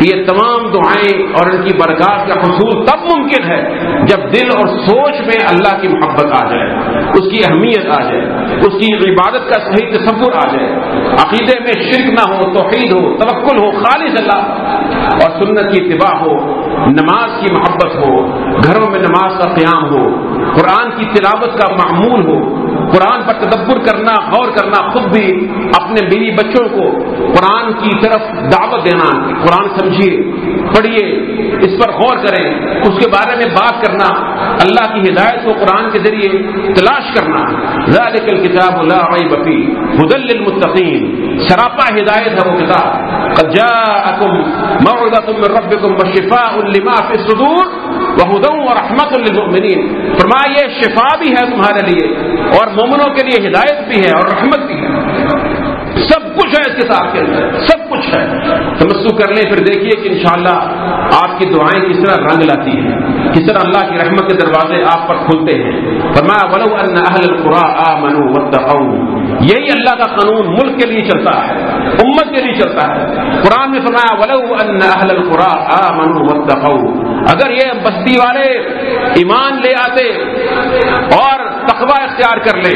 S1: یہ تمام دعائیں اور ان کی برکات کا حصول تب ممکن ہے جب دل اور سوچ میں اللہ کی محبت آ جائے، اس کی اہمیت آ جائے، اس کی عبادت کا صحیح تصور آ جائے۔ عقیدے میں شرک نہ ہو، توحید ہو، توکل ہو، خالص اللہ، اور سنت کی اتباع ہو، نماز کی محبت ہو، گھروں میں نماز کا قیام ہو، قرآن کی تلاوت کا معمول ہو قرآن پر تدبر کرنا، غور کرنا، خود بھی اپنے بیوی بچوں کو قرآن کی طرف دعوت دینا، قرآن سمجھیے، پڑھیے، اس پر غور کریں، اس کے بارے میں بات کرنا، اللہ کی ہدایت کو قرآن کے ذریعے تلاش کرنا۔ ذالک الکتاب لا ریب فی هدى للمتقین، سراپا ہدایت ہے وہ کتاب۔ قد جاءکم موعظۃ من ربکم وشفاء لما فی الصدور۔ وهدى رحمت للمؤمنین۔ فرمایا، یہ شفا بھی ہے تمہارے لیے اور مومنوں کے لیے ہدایت بھی ہے اور رحمت بھی ہے۔ سب کچھ ہے اس کتاب کے اندر، سب کچھ ہے۔ تمسو کر لیں، پھر دیکھیے کہ انشاءاللہ آپ کی دعائیں کس طرح رنگ لاتی ہیں، کس طرح اللہ کی رحمت کے دروازے آپ پر کھلتے ہیں۔ فرمایا، ولو ان اہل القرا واتقوا۔ یہی اللہ کا قانون ملک کے لیے چلتا ہے، امت کے لیے چلتا ہے۔ قرآن میں فرمایا، ولو ان اہل القرا منو واتقوا۔ اگر یہ بستی والے ایمان لے آتے اور تقوی اختیار کر لے.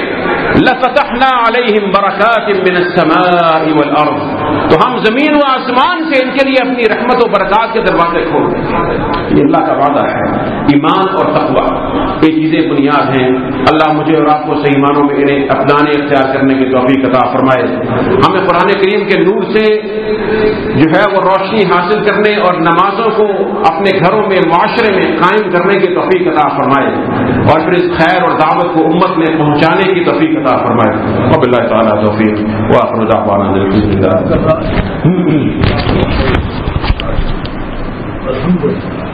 S1: لفتحنا علیہم برکات من السماء والارض. تو ہم زمین و آسمان سے ان کے لیے اپنی رحمت و برکات کے دروازے کھول دیں یہ اللہ کا وعدہ ہے. ایمان اور تقوی. یہ چیزیں بنیاد ہیں۔ اللہ مجھے اور آپ کو صحیح معنوں میں انہیں اپنانے، اختیار کرنے کی توفیق عطا فرمائے۔ ہمیں قرآن کریم کے نور سے جو ہے وہ روشنی حاصل کرنے اور نمازوں کو اپنے گھروں میں، معاشرے میں قائم کرنے کی توفیق عطا فرمائے۔ اور پھر اس خیر اور دعوت کو امت میں پہنچانے کی توفیق عطا فرمائے۔ اب اللہ تعالیٰ توفیق۔ الحمد للہ